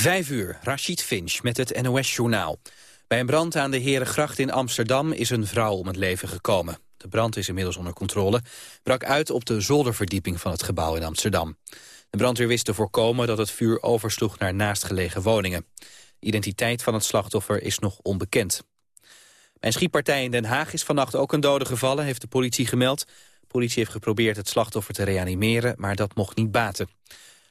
Vijf uur, Rashid Finch met het NOS-journaal. Bij een brand aan de Herengracht in Amsterdam is een vrouw om het leven gekomen. De brand is inmiddels onder controle. Brak uit op de zolderverdieping van het gebouw in Amsterdam. De brandweer wist te voorkomen dat het vuur oversloeg naar naastgelegen woningen. De identiteit van het slachtoffer is nog onbekend. Bij een schietpartij in Den Haag is vannacht ook een dode gevallen, heeft de politie gemeld. De politie heeft geprobeerd het slachtoffer te reanimeren, maar dat mocht niet baten.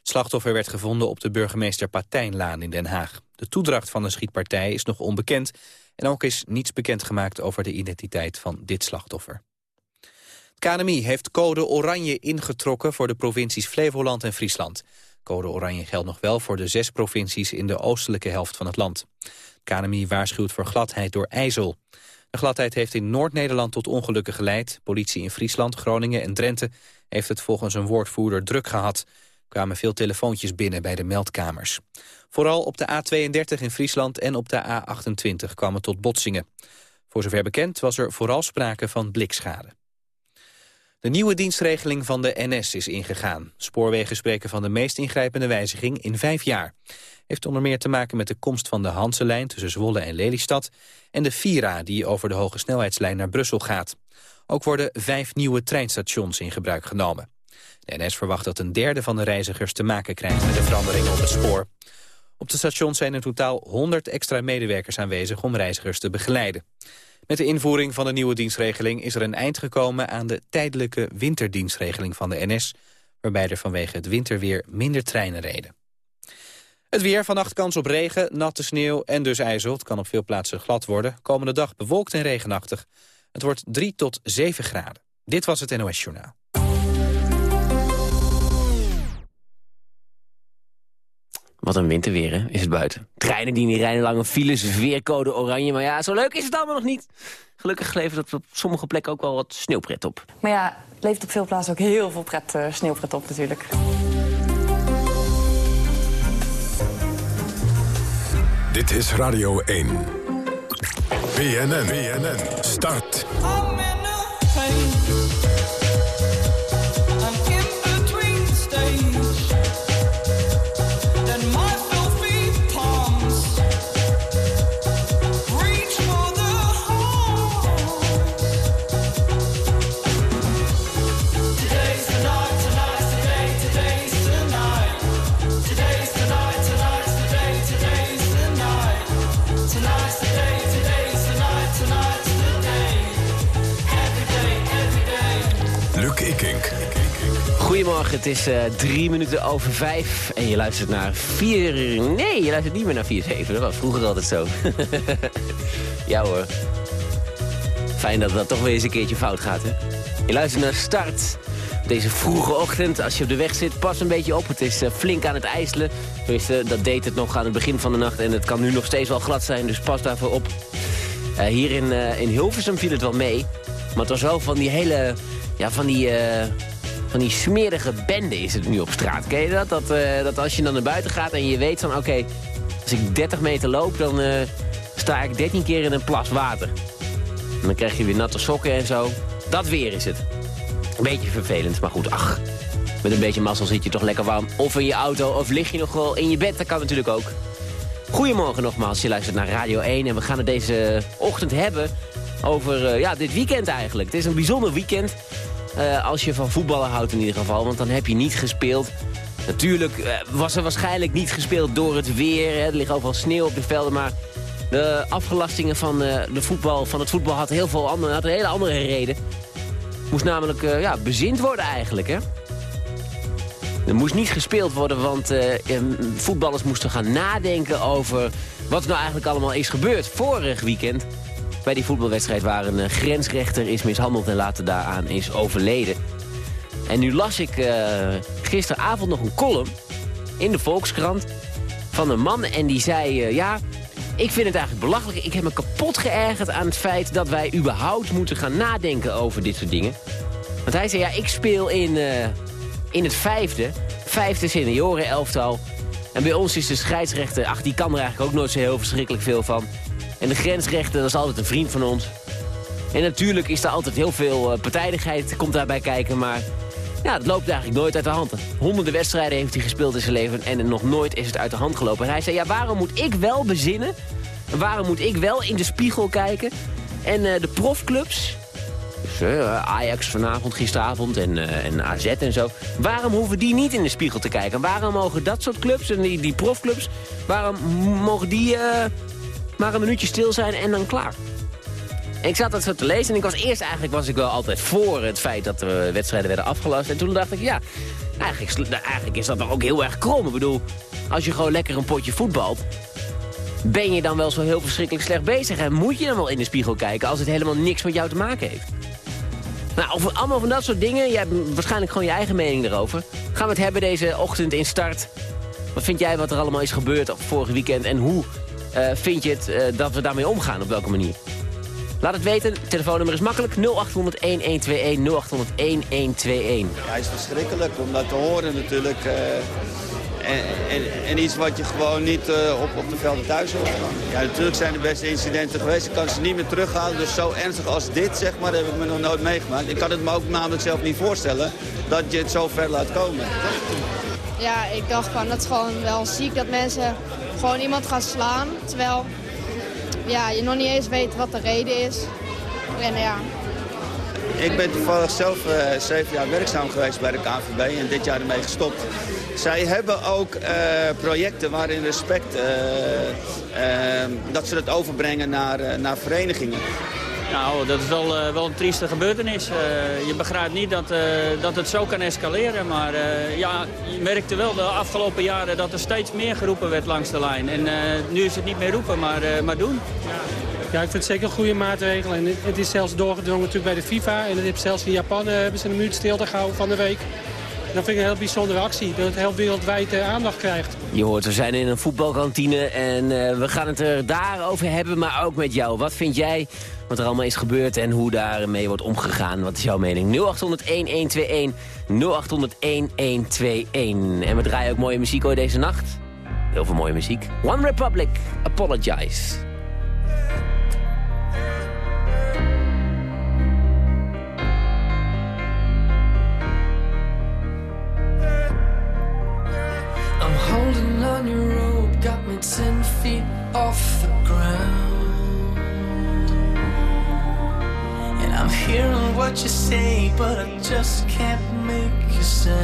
Slachtoffer werd gevonden op de burgemeester Patijnlaan in Den Haag. De toedracht van de schietpartij is nog onbekend... en ook is niets bekendgemaakt over de identiteit van dit slachtoffer. KNMI heeft code oranje ingetrokken voor de provincies Flevoland en Friesland. Code oranje geldt nog wel voor de zes provincies in de oostelijke helft van het land. KNMI waarschuwt voor gladheid door ijzel. De gladheid heeft in Noord-Nederland tot ongelukken geleid. Politie in Friesland, Groningen en Drenthe heeft het volgens een woordvoerder druk gehad kwamen veel telefoontjes binnen bij de meldkamers. Vooral op de A32 in Friesland en op de A28 kwamen tot botsingen. Voor zover bekend was er vooral sprake van blikschade. De nieuwe dienstregeling van de NS is ingegaan. Spoorwegen spreken van de meest ingrijpende wijziging in vijf jaar. Heeft onder meer te maken met de komst van de Hanselijn tussen Zwolle en Lelystad... en de Vira die over de hoge snelheidslijn naar Brussel gaat. Ook worden vijf nieuwe treinstations in gebruik genomen. De NS verwacht dat een derde van de reizigers te maken krijgt met de veranderingen op het spoor. Op de stations zijn in totaal 100 extra medewerkers aanwezig om reizigers te begeleiden. Met de invoering van de nieuwe dienstregeling is er een eind gekomen aan de tijdelijke winterdienstregeling van de NS, waarbij er vanwege het winterweer minder treinen reden. Het weer, vannacht kans op regen, natte sneeuw en dus ijzel. Het kan op veel plaatsen glad worden. Komende dag bewolkt en regenachtig. Het wordt 3 tot 7 graden. Dit was het NOS Journaal. Wat een winterweer, hè, is het buiten. Treinen die niet rijden, lange files, weercode oranje. Maar ja, zo leuk is het allemaal nog niet. Gelukkig levert het op sommige plekken ook wel wat sneeuwpret op. Maar ja, het levert op veel plaatsen ook heel veel pret, uh, sneeuwpret op natuurlijk. Dit is Radio 1. BNN, BNN, start. Goedemorgen, het is uh, drie minuten over vijf. En je luistert naar vier... Nee, je luistert niet meer naar 4-7. Dat was vroeger altijd zo. ja hoor. Fijn dat dat toch weer eens een keertje fout gaat, hè? Je luistert naar Start. Deze vroege ochtend, als je op de weg zit, pas een beetje op. Het is uh, flink aan het ijselen. Tenminste, dat deed het nog aan het begin van de nacht. En het kan nu nog steeds wel glad zijn, dus pas daarvoor op. Uh, hier in, in Hilversum viel het wel mee. Maar het was wel van die hele... Ja, van die van die smerige bende is het nu op straat. Ken je dat? Dat, uh, dat als je dan naar buiten gaat en je weet van... oké, als ik 30 meter loop, dan uh, sta ik 13 keer in een plas water. En dan krijg je weer natte sokken en zo. Dat weer is het. Een beetje vervelend, maar goed, ach. Met een beetje mazzel zit je toch lekker warm. Of in je auto, of lig je nog wel in je bed. Dat kan natuurlijk ook. Goedemorgen nogmaals, je luistert naar Radio 1. En we gaan het deze ochtend hebben over uh, ja, dit weekend eigenlijk. Het is een bijzonder weekend. Uh, als je van voetballen houdt in ieder geval, want dan heb je niet gespeeld. Natuurlijk uh, was er waarschijnlijk niet gespeeld door het weer. Hè. Er ligt overal sneeuw op de velden, maar de afgelastingen van, uh, de voetbal, van het voetbal had, heel veel andere, had een hele andere reden. Moest namelijk ja, bezind worden eigenlijk, hè. Er moest niet gespeeld worden, want voetballers moesten gaan nadenken over wat nou eigenlijk allemaal is gebeurd vorig weekend bij die voetbalwedstrijd waar een eh, grensrechter is mishandeld en later daaraan is overleden. En nu las ik uh, gisteravond nog een column in de Volkskrant van een man en die zei... Uh, ja, ik vind het eigenlijk belachelijk. Ik heb me kapot geërgerd aan het feit dat wij überhaupt moeten gaan nadenken over dit soort dingen. Want hij zei, ja, ik speel in, in het vijfde, vijfde senioren-elftal. En bij ons is de scheidsrechter, ach, die kan er eigenlijk ook nooit zo heel verschrikkelijk veel van. En de grensrechter, dat is altijd een vriend van ons. En natuurlijk is er altijd heel veel uh, partijdigheid, komt daarbij kijken. Maar Ja, dat loopt eigenlijk nooit uit de hand. Honderden wedstrijden heeft hij gespeeld in zijn leven en nog nooit is het uit de hand gelopen. En hij zei, ja, waarom moet ik wel bezinnen? Waarom moet ik wel in de spiegel kijken? En uh, de profclubs, dus, uh, Ajax vanavond, gisteravond en, en AZ en zo. Waarom hoeven die niet in de spiegel te kijken? Waarom mogen dat soort clubs en die, die profclubs... waarom mogen die maar een minuutje stil zijn en dan klaar? Ik zat dat zo te lezen en ik was eerst eigenlijk was ik wel altijd voor het feit dat er wedstrijden werden afgelast. En toen dacht ik, ja, eigenlijk, eigenlijk is dat toch ook heel erg krom. Ik bedoel, als je gewoon lekker een potje voetbalt, ben je dan wel zo heel verschrikkelijk slecht bezig? En moet je dan wel in de spiegel kijken als het helemaal niks met jou te maken heeft? Nou, over allemaal van dat soort dingen. Jij hebt waarschijnlijk gewoon je eigen mening erover. Gaan we het hebben deze ochtend in start. Wat vind jij wat er allemaal is gebeurd vorige weekend? En hoe vind je het uh, dat we daarmee omgaan? Op welke manier? Laat het weten. Het telefoonnummer is makkelijk. 0800-1121, 0800-1121. Ja, het is verschrikkelijk om dat te horen natuurlijk. Uh, en, en, en, iets wat je gewoon niet uh, op, op de velden thuis hoort. Ja, natuurlijk zijn er beste incidenten geweest. Ik kan ze niet meer terughalen. Dus zo ernstig als dit, zeg maar, heb ik me nog nooit meegemaakt. Ik kan het me ook namelijk zelf niet voorstellen dat je het zo ver laat komen. Ja, ik dacht van, dat is gewoon wel ziek dat mensen gewoon iemand gaan slaan. Terwijl ja, je nog niet eens weet wat de reden is. En ja, ik ben toevallig zelf uh, zeven jaar werkzaam geweest bij de KNVB en dit jaar ermee gestopt. Zij hebben ook uh, projecten waarin respect, uh, dat ze het overbrengen naar, naar verenigingen. Nou, dat is wel, uh, wel een trieste gebeurtenis. Uh, je begrijpt niet dat, uh, dat het zo kan escaleren. Maar ja, je merkte wel de afgelopen jaren dat er steeds meer geroepen werd langs de lijn. En nu is het niet meer roepen, maar, maar doen. Ja. ja. ik vind het zeker een goede maatregel. En het is zelfs doorgedrongen natuurlijk bij de FIFA. En het heeft zelfs in Japan hebben ze een minuut stilte gehouden van de week. Dat vind ik een heel bijzondere actie, dat het heel wereldwijd uh, aandacht krijgt. Je hoort, we zijn in een voetbalkantine en uh, we gaan het er daarover hebben, maar ook met jou. Wat vind jij wat er allemaal is gebeurd en hoe daarmee wordt omgegaan? Wat is jouw mening? 0800-1121, 0800-1121. En we draaien ook mooie muziek hoor deze nacht. Heel veel mooie muziek. One Republic, Apologize. holding what you say, but I just can't make a sound.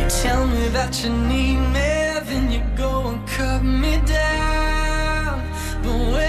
You tell me that you need me, then you go and cut me down. But wait,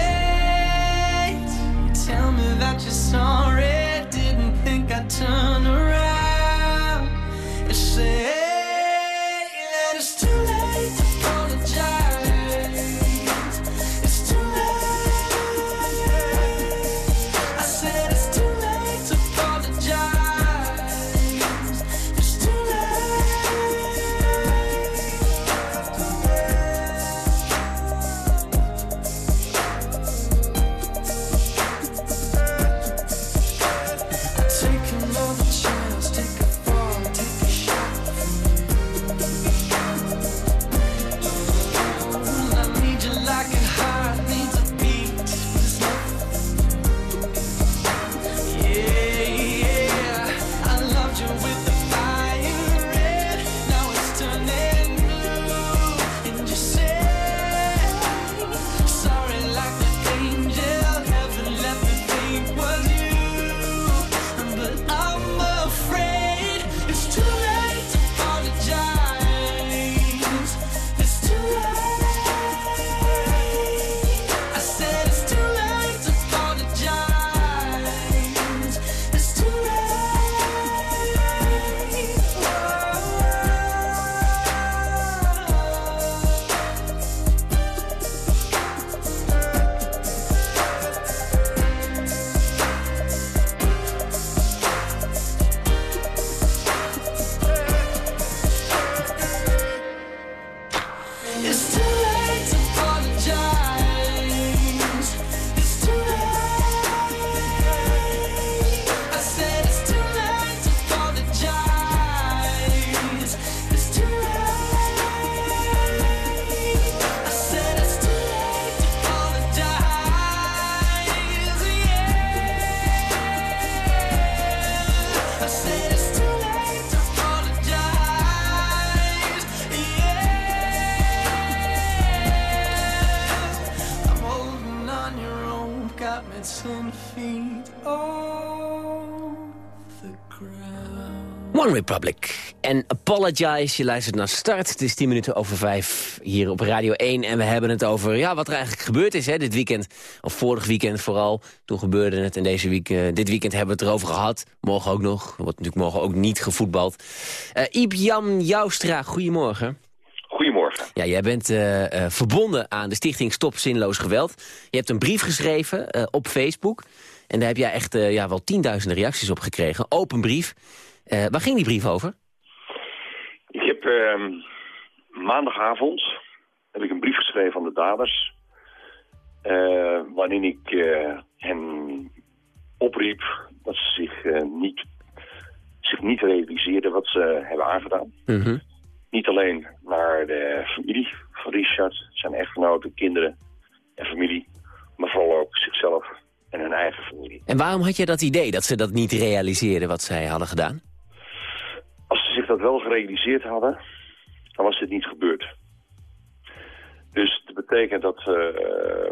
Republic en Apologize. Je luistert naar Start. Het is 10 minuten over 5 hier op Radio 1. En we hebben het over ja, wat er eigenlijk gebeurd is hè, dit weekend. Of vorig weekend vooral. Toen gebeurde het. En deze week, eh, dit weekend hebben we het erover gehad. Morgen ook nog. Er wordt natuurlijk morgen ook niet gevoetbald. Uh, Iep Jan Joustra, goedemorgen. Goedemorgen. Ja, jij bent uh, uh, verbonden aan de stichting Stop Zinloos Geweld. Je hebt een brief geschreven op Facebook. En daar heb jij echt ja, wel tienduizenden reacties op gekregen. Open brief. Waar ging die brief over? Ik heb ehm, maandagavond heb ik een brief geschreven aan de daders. waarin ik hen opriep dat ze zich, niet, zich niet realiseerden wat ze hebben aangedaan. -hmm. Niet alleen naar de familie van Richard, zijn echtgenoten, kinderen en familie, maar vooral ook zichzelf en hun eigen familie. En waarom had je dat idee, dat ze dat niet realiseerden wat zij hadden gedaan? Dat wel gerealiseerd hadden, dan was dit niet gebeurd. Dus dat betekent dat, uh,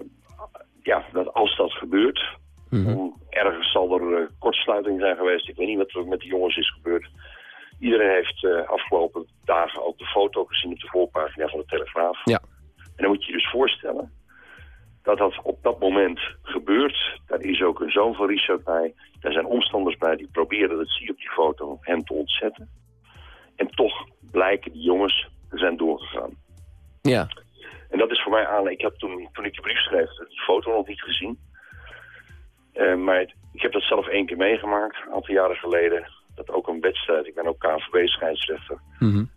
ja, dat als dat gebeurt, mm -hmm. ergens zal er uh, kortsluiting zijn geweest. Ik weet niet wat er met de jongens is gebeurd. Iedereen heeft uh, afgelopen dagen ook de foto gezien op de voorpagina van de Telegraaf. Ja. En dan moet je je dus voorstellen dat dat op dat moment gebeurt. Daar is ook een zoon van Richard bij. Daar zijn omstanders bij die proberen, dat zie je op die foto, hem te ontzetten. En toch blijken die jongens zijn doorgegaan. Ja. En dat is voor mij aan. Ik heb toen, toen ik de brief schreef, die foto nog niet gezien. Uh, maar het, ik heb dat zelf één keer meegemaakt, een aantal jaren geleden dat ook een wedstrijd, ik ben ook KNVB-scheidsrechter, mm -hmm.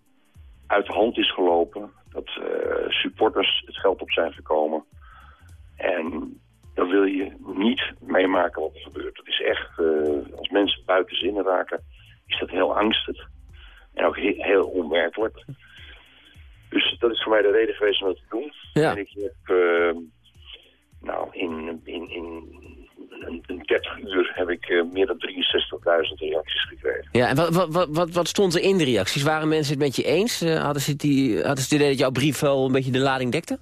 uit de hand is gelopen. Dat uh, supporters het geld op zijn gekomen. En dan wil je niet meemaken wat er gebeurt. Het is echt, uh, als mensen buiten zinnen raken, is dat heel angstig. En ook heel, heel onwerkelijk. Dus dat is voor mij de reden geweest om dat te doen. Ja. En ik heb, uh, nou, in, in, in een 30 uur heb ik uh, meer dan 63.000 reacties gekregen. Ja, en wat, wat, wat, wat stond er in de reacties? Waren mensen het met je eens? Uh, hadden, ze die, hadden ze het idee dat jouw brief wel een beetje de lading dekte?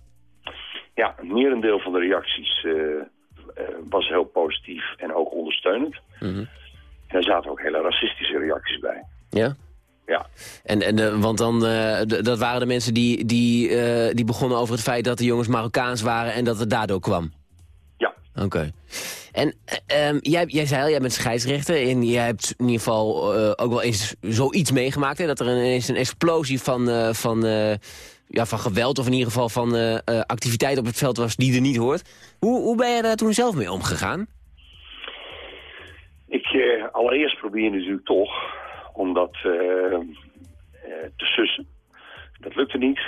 Ja, een merendeel van de reacties uh, was heel positief en ook ondersteunend. Mm -hmm. En er zaten ook hele racistische reacties bij. Ja? Ja. En, en, want dan, dat waren de mensen die, die, die begonnen over het feit dat de jongens Marokkaans waren en dat het daardoor kwam? Ja. Oké. Okay. En um, jij, jij zei al, jij bent scheidsrechter en jij hebt in ieder geval uh, ook wel eens zoiets meegemaakt. Hè? Dat er ineens een explosie van, van, ja, van geweld of in ieder geval van activiteit op het veld was die er niet hoort. Hoe, hoe ben je daar toen zelf mee omgegaan? Ik, allereerst probeer natuurlijk toch om dat te sussen. Dat lukte niet.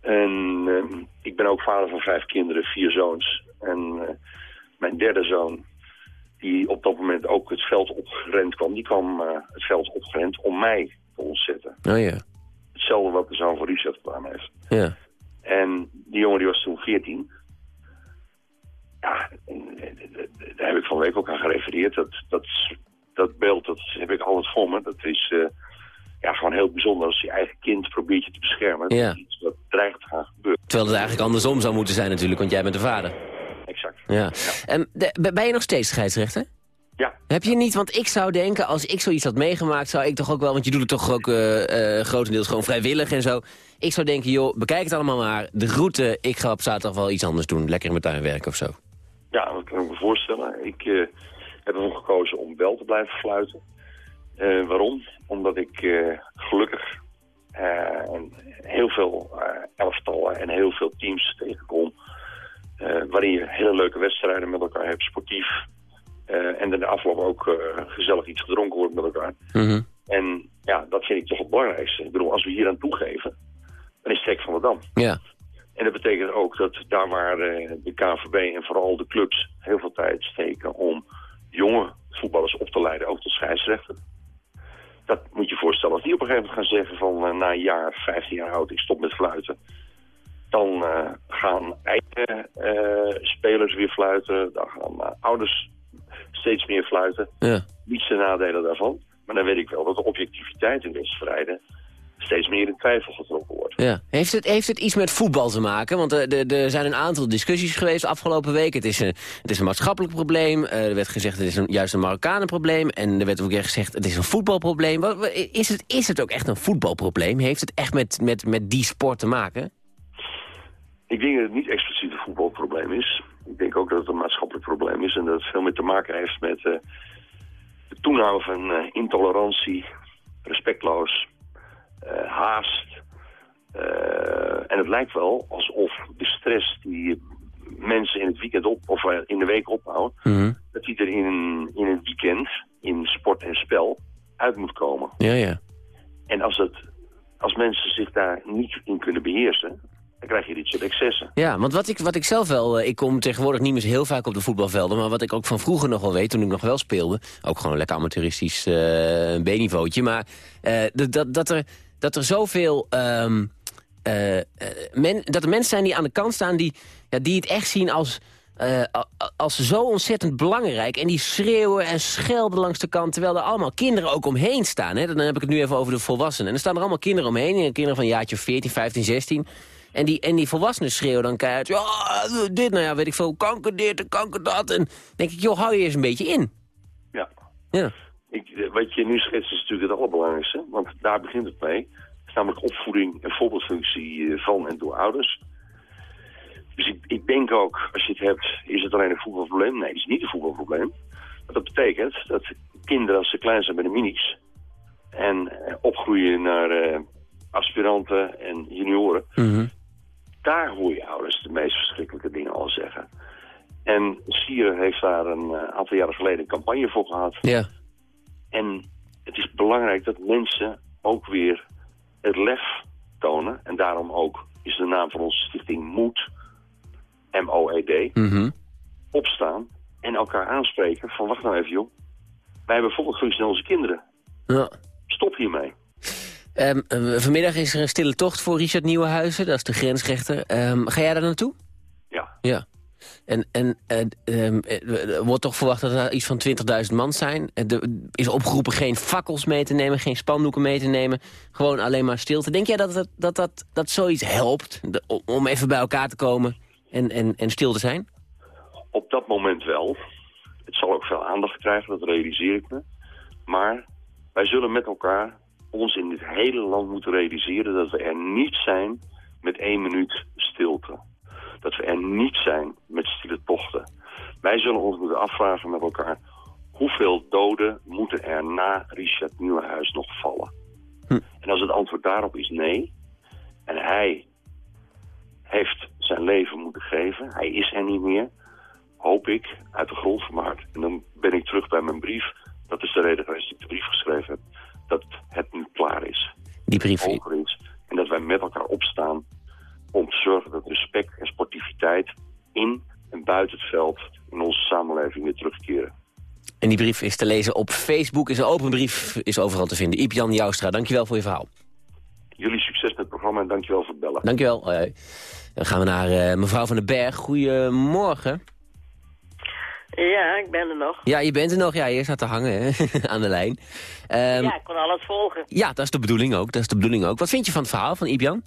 En ik ben ook vader van vijf kinderen, vier zoons. En mijn derde zoon, die op dat moment ook het veld opgerend kwam, die kwam uh, het veld opgerend om mij te ontzetten. Oh ja. Hetzelfde wat de zoon van Richard gedaan heeft. Ja. En die jongen die was toen 14. Ja, daar heb ik van week ook aan gerefereerd. Dat, dat, dat beeld, dat heb ik altijd voor me. Dat is uh, ja, gewoon heel bijzonder als je eigen kind probeert je te beschermen. Ja. Dat is iets wat dreigt te gaan gebeuren. Terwijl het eigenlijk andersom zou moeten zijn natuurlijk, want jij bent de vader. Exact. Ja. ja. En de, ben je nog steeds scheidsrechter? Ja. Heb je niet, want ik zou denken, als ik zoiets had meegemaakt, zou ik toch ook wel, want je doet het toch ook uh, uh, grotendeels gewoon vrijwillig en zo. Ik zou denken, joh, bekijk het allemaal maar, de route, ik ga op zaterdag wel iets anders doen, lekker in mijn tuin werken of zo. Ja, dat kan ik me voorstellen. Ik uh, heb ervoor gekozen om wel te blijven fluiten. waarom? Omdat ik gelukkig heel veel elftallen en heel veel teams tegenkom Uh, waarin je hele leuke wedstrijden met elkaar hebt, sportief. Uh, en in de afloop ook uh, gezellig iets gedronken wordt met elkaar. Mm -hmm. En ja, dat vind ik toch het belangrijkste. Ik bedoel, als we hier aan toegeven, dan is het hek van de dam. Ja. En dat betekent ook dat daar waar de KVB en vooral de clubs heel veel tijd steken om jonge voetballers op te leiden, ook tot scheidsrechter. Dat moet je voorstellen. Als die op een gegeven moment gaan zeggen van na een jaar, 15 jaar oud, ik stop met fluiten dan uh, gaan eigen uh, spelers weer fluiten. Dan gaan uh, ouders steeds meer fluiten. Ja. Niets de nadelen daarvan. Maar dan weet ik wel dat de objectiviteit in wedstrijden steeds meer in twijfel getrokken. Ja. Heeft, het, heeft het iets met voetbal te maken? Want er, er, zijn een aantal discussies geweest afgelopen weken. Het is een, het is een maatschappelijk probleem. Eh, er werd gezegd het is een, juist een Marokkanenprobleem. En er werd ook gezegd het is een voetbalprobleem. Is het, is het ook echt een voetbalprobleem? Heeft het echt met, met, met die sport te maken? Ik denk dat het niet expliciet een voetbalprobleem is. Ik denk ook dat het een maatschappelijk probleem is. En dat het veel meer te maken heeft met eh de toename van eh, intolerantie, respectloos, eh, haast. Eh, en het lijkt wel alsof de stress die mensen in het weekend op, of eh, in de week opbouwen, dat die er in, in het weekend, in sport en spel, uit moet komen. Ja, ja. En als, het, als mensen zich daar niet in kunnen beheersen, dan krijg je dit soort excessen. Ja, want wat ik, wat ik zelf wel... eh, Ik kom tegenwoordig niet meer zo heel vaak op de voetbalvelden... maar wat ik ook van vroeger nog wel weet, toen ik nog wel speelde... ook gewoon een lekker amateuristisch uh, B-niveautje... maar uh, dat, dat, dat, er, dat er zoveel... Um, men, dat er mensen zijn die aan de kant staan... die, ja, die het echt zien als... Uh, als zo ontzettend belangrijk. En die schreeuwen en schelden langs de kant... terwijl er allemaal kinderen ook omheen staan. Hè? Dan heb ik het nu even over de volwassenen. En er staan er allemaal kinderen omheen. Kinderen van een jaartje 14, 15, 16... En die, en die volwassenen schreeuwen dan keihard... Ja, dit, nou ja, weet ik veel, kanker dit en kanker dat. En denk ik, joh, hou je eens een beetje in. Ja. ja. Ik, wat je nu schetst is natuurlijk het allerbelangrijkste. Want daar begint het mee. Namelijk opvoeding en voorbeeldfunctie van en door ouders. Dus ik, ik denk ook, als je het hebt, is het alleen een voetbalprobleem? Nee, het is niet een voetbalprobleem. Maar dat betekent dat kinderen, als ze klein zijn bij de minis... en opgroeien naar uh, aspiranten en junioren... Mm -hmm daar hoor je ouders de meest verschrikkelijke dingen al zeggen. En Sieren heeft daar een uh, aantal jaren geleden een campagne voor gehad. Ja. En het is belangrijk dat mensen ook weer het lef tonen. En daarom ook is de naam van onze stichting Moed, M-O-E-D, mm -hmm. opstaan en elkaar aanspreken van wacht nou even joh. Wij hebben bijvoorbeeld onze kinderen. Ja. Stop hiermee. Um, uh, vanmiddag is er een stille tocht voor Richard Nieuwenhuizen, dat is de grensrechter. Um, ga jij daar naartoe? Ja. Ja. En, en uh, um, er wordt toch verwacht dat er iets van 20.000 man zijn. Er is opgeroepen geen fakkels mee te nemen, geen spandoeken mee te nemen. Gewoon alleen maar stilte. Denk jij dat dat, dat, dat, dat zoiets helpt om even bij elkaar te komen en, en, en stil te zijn? Op dat moment wel. Het zal ook veel aandacht krijgen, dat realiseer ik me. Maar wij zullen met elkaar ons in dit hele land moeten realiseren dat we er niet zijn met één minuut stilte. Dat we er niet zijn met stille tochten. Wij zullen ons moeten afvragen met elkaar... hoeveel doden moeten er na Richard Nieuwenhuis nog vallen? Hm. En als het antwoord daarop is nee... en hij heeft zijn leven moeten geven, hij is er niet meer... hoop ik uit de grond van mijn hart. En dan ben ik terug bij mijn brief. Dat is de reden waarom ik de brief geschreven heb dat het nu klaar is. Die brief over is. En dat wij met elkaar opstaan om te zorgen dat respect en sportiviteit in en buiten het veld in onze samenleving weer terugkeren. En die brief is te lezen op Facebook, is een open brief, is overal te vinden. Iep-Jan Joustra, dankjewel voor je verhaal. Jullie succes met het programma en dankjewel voor het bellen. Dankjewel. Dan gaan we naar uh, mevrouw van den Berg. Goedemorgen. Ja, ik ben er nog. Ja, je bent er nog. Ja, je staat te hangen hè? aan de lijn. Um, ja, ik kon alles volgen. Ja, dat is de bedoeling ook. Dat is de bedoeling ook. Wat vind je van het verhaal van Ibjan?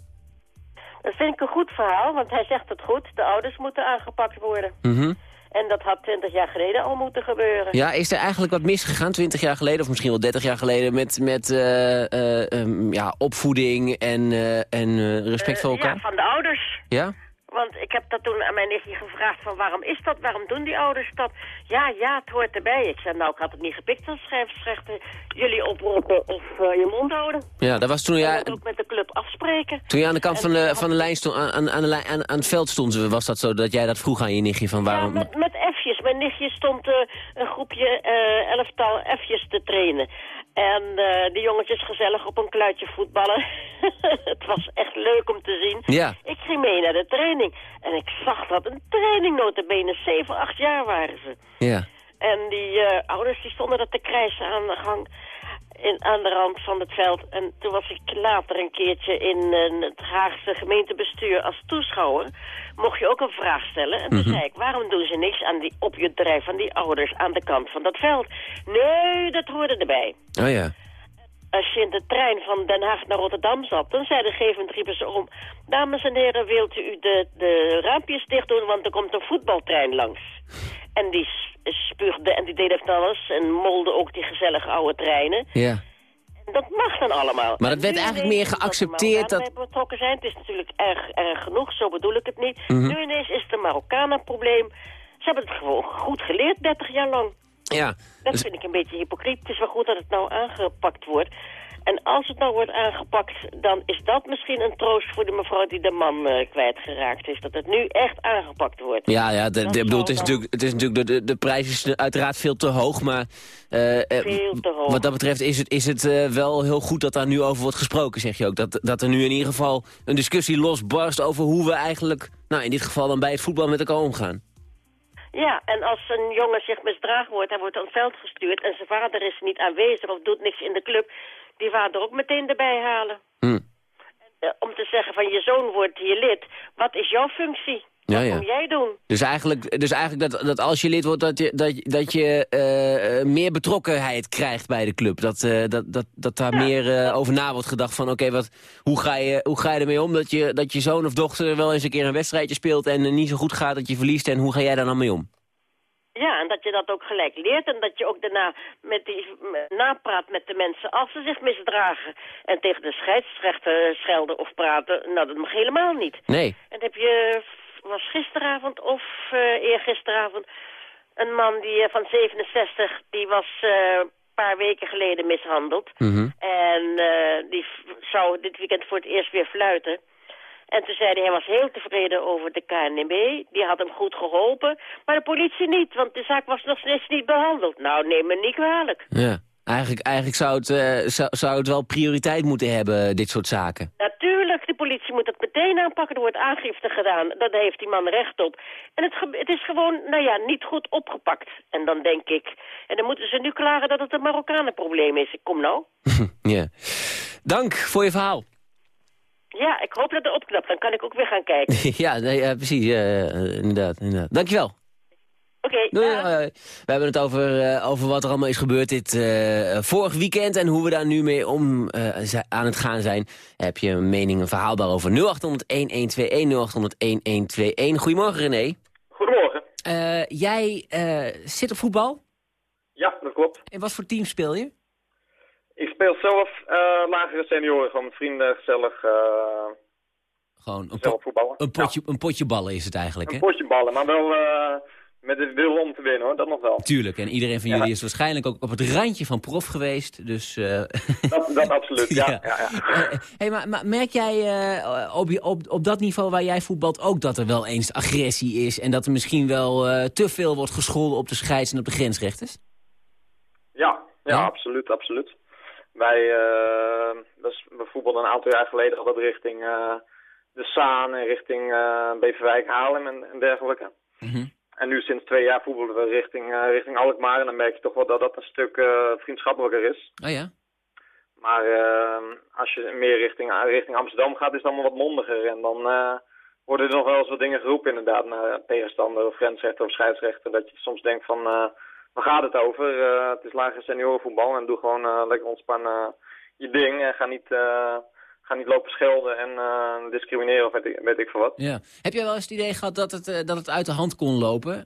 Dat vind ik een goed verhaal, want hij zegt het goed. De ouders moeten aangepakt worden. Mm -hmm. En dat had twintig jaar geleden al moeten gebeuren. Ja, is er eigenlijk wat misgegaan twintig jaar geleden... of misschien wel dertig jaar geleden... met, met uh, uh, um, ja, opvoeding en, uh, en respect voor elkaar? Ja, van de ouders. Ja? Want ik heb dat toen aan mijn nichtje gevraagd van waarom is dat? Waarom doen die ouders dat? Ja, ja, het hoort erbij. Ik zei, nou, ik had het niet gepikt als schrijfsrechter. Jullie oproepen of uh, je mond houden. Ja, dat was toen jij... ook met de club afspreken. Toen je aan de kant en, van, de, van de lijn stond, aan, aan, de lijn, aan, aan het veld stond, was dat zo dat jij dat vroeg aan je nichtje van waarom... Ja, met, met F'jes. Mijn nichtje stond uh, een groepje uh, elftal F'jes te trainen. En uh, die jongetjes gezellig op een kluitje voetballen. het was echt leuk om te zien. Ja. Ik ging mee naar de training. En ik zag dat een training notabene. 7, 8 jaar waren ze. Ja. En die uh, ouders die stonden dat te krijsen aan de gang. In, aan de rand van het veld. En toen was ik later een keertje in uh, het Haagse gemeentebestuur als toeschouwer. Mocht je ook een vraag stellen. En toen Mhm. mm -hmm. zei ik, waarom doen ze niks aan die opjedrijf van die ouders aan de kant van dat veld? Nee, dat hoorde erbij. Oh ja. als je in de trein van Den Haag naar Rotterdam zat, dan zeiden de gegeven riepen ze om, dames en heren, wilt u de, de raampjes dicht doen, want er komt een voetbaltrein langs. En die spuugde en die deed van alles en molde ook die gezellige oude treinen. Ja. Dat mag dan allemaal. Maar dat En werd eigenlijk meer dat geaccepteerd dat- bij betrokken zijn. Het is natuurlijk erg, erg genoeg, zo bedoel ik het niet. Mhm. Nu ineens is het een Marokkanen-probleem. Ze hebben het gewoon goed geleerd, 30 jaar lang. Ja. Dat Dus- vind ik een beetje hypocriet. Het is wel goed dat het nou aangepakt wordt. En als het nou wordt aangepakt, dan is dat misschien een troost voor de mevrouw die de man eh, kwijtgeraakt is. Dat het nu echt aangepakt wordt. Ja, ja de, bedoel, het is dan- natuurlijk, het is natuurlijk de, de, de prijs is uiteraard veel te hoog, maar eh, eh, Veel te hoog. wat dat betreft is het, is het wel heel goed dat daar nu over wordt gesproken, zeg je ook. Dat, dat er nu in ieder geval een discussie losbarst over hoe we eigenlijk, nou in dit geval dan bij het voetbal met elkaar omgaan. Ja, en als een jongen zich misdragen wordt, hij wordt aan het veld gestuurd... en zijn vader is niet aanwezig of doet niks in de club... die vader ook meteen erbij halen. Hm. Eh, om te zeggen van je zoon wordt hier lid. Wat is jouw functie? Ja, Wat ja. kom jij doen? Dus eigenlijk, dus eigenlijk dat, dat als je lid wordt, dat je, dat, dat je eh, eh, meer betrokkenheid krijgt bij de club. Dat, dat, dat, dat daar meer over na wordt gedacht van, oké, wat hoe, ga je, hoe ga je ermee om? Dat je, dat je zoon of dochter wel eens een keer een wedstrijdje speelt en niet zo goed gaat, dat je verliest. En hoe ga jij daar dan mee om? Ja, en dat je dat ook gelijk leert en dat je ook daarna met die, napraat met de mensen als ze zich misdragen. En tegen de scheidsrechter schelden of praten, nou dat mag helemaal niet. Nee. En heb je, was gisteravond of eh eergisteravond, een man die, eh, van 67, die was eh, een paar weken geleden mishandeld. Mhm. En eh, die zou dit weekend voor het eerst weer fluiten. En toen zei hij, hij was heel tevreden over de KNB. Die had hem goed geholpen. Maar de politie niet, want de zaak was nog steeds niet behandeld. Nou, neem me niet kwalijk. Ja. Eigenlijk, eigenlijk zou, het, eh, zou, zou het wel prioriteit moeten hebben, dit soort zaken. Natuurlijk, de politie moet het meteen aanpakken. Er wordt aangifte gedaan. Daar heeft die man recht op. En het, het is gewoon, nou ja, niet goed opgepakt. En dan denk ik... En dan moeten ze nu klagen dat het een Marokkanenprobleem is. Kom nou. ja. Dank voor je verhaal. Ja, ik hoop dat het opknapt. Dan kan ik ook weer gaan kijken. ja, nee, eh, precies. eh, inderdaad, inderdaad. Dankjewel. Oké, hoi. We hebben het over, eh, over wat er allemaal is gebeurd dit eh, vorig weekend... en hoe we daar nu mee om eh, aan het gaan zijn. Heb je een mening, een verhaal daarover? 0800-1121, 0800-1121. Goedemorgen, René. Goedemorgen. Eh, jij eh, zit op voetbal. Ja, dat klopt. In wat voor team speel je? Ik speel zelf eh, lagere senioren, gewoon met vrienden, gezellig, eh Gewoon een, po- een, potje, een potje ballen is het eigenlijk, hè? Een potje ballen, maar wel eh, met de wil om te winnen hoor, dat nog wel. Tuurlijk, en iedereen van Ja. jullie is waarschijnlijk ook op het randje van prof geweest. Dus, Dat, dat absoluut, ja. Ja. ja. ja, hey, maar, maar merk jij op, op, op dat niveau waar jij voetbalt ook dat er wel eens agressie is... en dat er misschien wel te veel wordt gescholden op de scheids en op de grensrechters? Ja, Ja? absoluut, absoluut. Wij, dus we voetbalden een aantal jaar geleden altijd richting eh, de Saan en richting eh Beverwijk, Haarlem en, en dergelijke. Mhm. En nu sinds twee jaar voetballen we richting, richting Alkmaar en dan merk je toch wel dat dat een stuk vriendschappelijker is. Oh ja? Maar als je meer richting, richting Amsterdam gaat, is het allemaal wat mondiger. En dan worden er nog wel eens wat dingen geroepen inderdaad naar tegenstander of grensrechter of scheidsrechter. Dat je soms denkt van, waar gaat het over? Eh, het is lagere seniorenvoetbal en doe gewoon eh, lekker ontspannen je ding. En ga niet, eh, ga niet lopen schelden en eh, discrimineren of weet ik, weet ik veel wat. ja. Heb jij wel eens het idee gehad dat het, eh, dat het uit de hand kon lopen?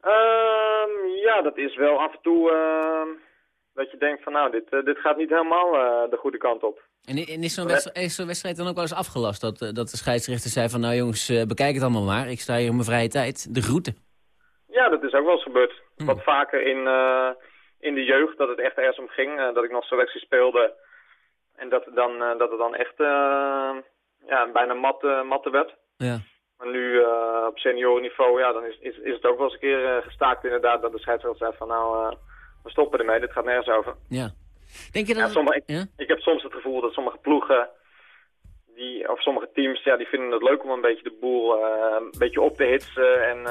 Ehm, ja, dat is wel af en toe ehm, dat je denkt van nou, dit, eh, dit gaat niet helemaal eh, de goede kant op. En, en is zo'n wedstrijd, wedstrijd dan ook wel eens afgelast? Dat, eh, dat de scheidsrechter zei van nou jongens, eh, bekijk het allemaal maar. Ik sta hier in mijn vrije tijd. De groeten. Ja, dat is ook wel eens gebeurd. Hmm. Wat vaker in, eh, in de jeugd, dat het echt ergens om ging. eh, dat ik nog selectie speelde. En dat, het dan, eh, dat het dan echt ja, bijna mat, eh, matte werd. Ja. Maar nu op seniorenniveau, ja, dan is, is, is het ook wel eens een keer gestaakt inderdaad. Dat de scheidsrechter zei van nou, we stoppen ermee, dit gaat nergens over. Ja. Denk je dat... Ja, sommige, ik, ja? ik heb soms het gevoel dat sommige ploegen, die, of sommige teams, ja, die vinden het leuk om een beetje de boel een beetje op te hitsen. En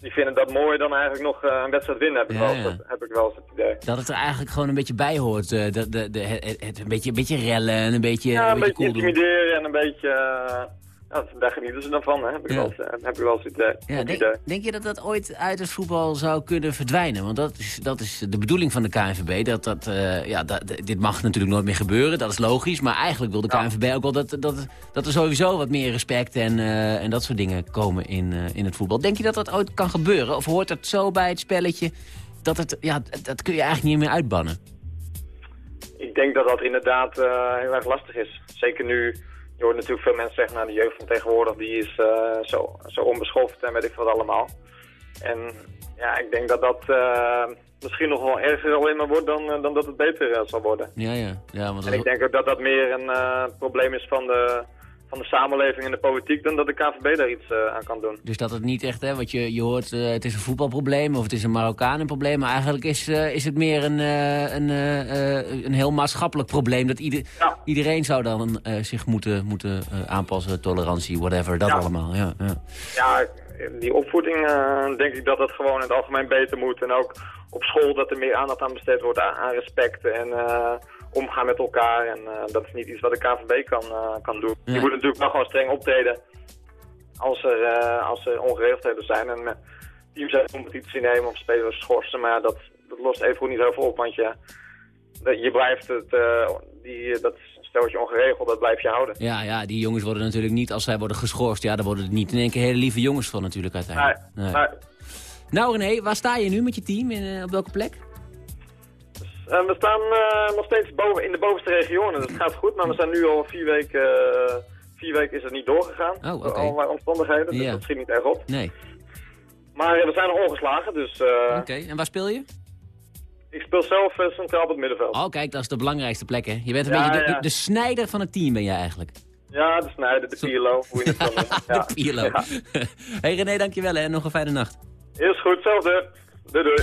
die vinden dat mooier dan eigenlijk nog eh, een wedstrijd winnen, heb ik, Ja, wel, ja. dat heb ik wel eens het idee. Dat het er eigenlijk gewoon een beetje bij hoort. eh, de, de, de, het, het een, beetje, een beetje rellen en een beetje, Ja, een een beetje beetje cool doen. intimideren en een beetje, Ja, daar genieten ze dan van, hè? heb ik Ja. wel eh, heb ik wel eens het, eh, Ja, denk, je dat dat ooit uit het voetbal zou kunnen verdwijnen? Want dat is, dat is de bedoeling van de KNVB. Dat, dat, eh, ja, dat, dit mag natuurlijk nooit meer gebeuren, dat is logisch. Maar eigenlijk wil de KNVB ook wel dat, dat, dat er sowieso wat meer respect en, en dat soort dingen komen in, in het voetbal. Denk je dat dat ooit kan gebeuren? Of hoort het zo bij het spelletje dat het, ja, dat kun je eigenlijk niet meer uitbannen? Ik denk dat dat inderdaad heel erg lastig is. Zeker nu, je hoort natuurlijk veel mensen zeggen, nou de jeugd van tegenwoordig die is eh, zo, zo onbeschoft en weet ik wat allemaal. En ja, ik denk dat dat eh, misschien nog wel erger alleen maar wordt dan, eh, dan dat het beter zal worden. Ja, ja. ja want En ik denk ook dat dat meer een probleem is van de, van de samenleving en de politiek dan dat de KVB daar iets eh, aan kan doen. Dus dat het niet echt, hè, wat je, je hoort, eh, het is een voetbalprobleem of het is een Marokkanenprobleem. Maar eigenlijk is, eh, is het meer een, een, een heel maatschappelijk probleem. Dat ieder, iedereen zou dan zich moeten, moeten aanpassen, tolerantie, whatever, dat Ja. allemaal. Ja, ja. Ja, die opvoeding denk ik dat het gewoon in het algemeen beter moet. En ook op school dat er meer aandacht aan besteed wordt aan, aan respect en omgaan met elkaar. En eh, dat is niet iets wat de KVB kan, eh, kan doen. Je moet natuurlijk wel gewoon streng optreden als er, eh, als er ongeregeldheden zijn. En teams uit competitie nemen of spelers schorsen. Maar dat, dat lost even goed niet heel veel op, want je, je blijft het, die, dat steltje ongeregeld, dat blijf je houden. Ja, ja, die jongens worden natuurlijk niet, als zij worden geschorst, ja, dan worden het niet in één keer hele lieve jongens van natuurlijk uiteindelijk. Nee. Nee. Nou René, waar sta je nu met je team? In, op welke plek? Eh, we staan eh, nog steeds boven, in de bovenste regionen, dus het gaat goed. Maar we zijn nu al vier weken, eh, vier weken is het niet doorgegaan. Oh, Door oké. allerlei omstandigheden, dus dat schiet niet erg op. Nee. Maar we zijn nog ongeslagen, dus Oké, en waar speel je? ik speel zelf centraal op het middenveld. Oh, kijk, dat is de belangrijkste plek, hè? Je bent een Ja, beetje de, ja. de, de snijder van het team, ben jij eigenlijk. Ja, de snijder, de pierlo, hoe je het noemt. Ja. De Pierlo. Ja. hey René, dankjewel hè, en nog een fijne nacht. Is goed, hetzelfde. Doei doei.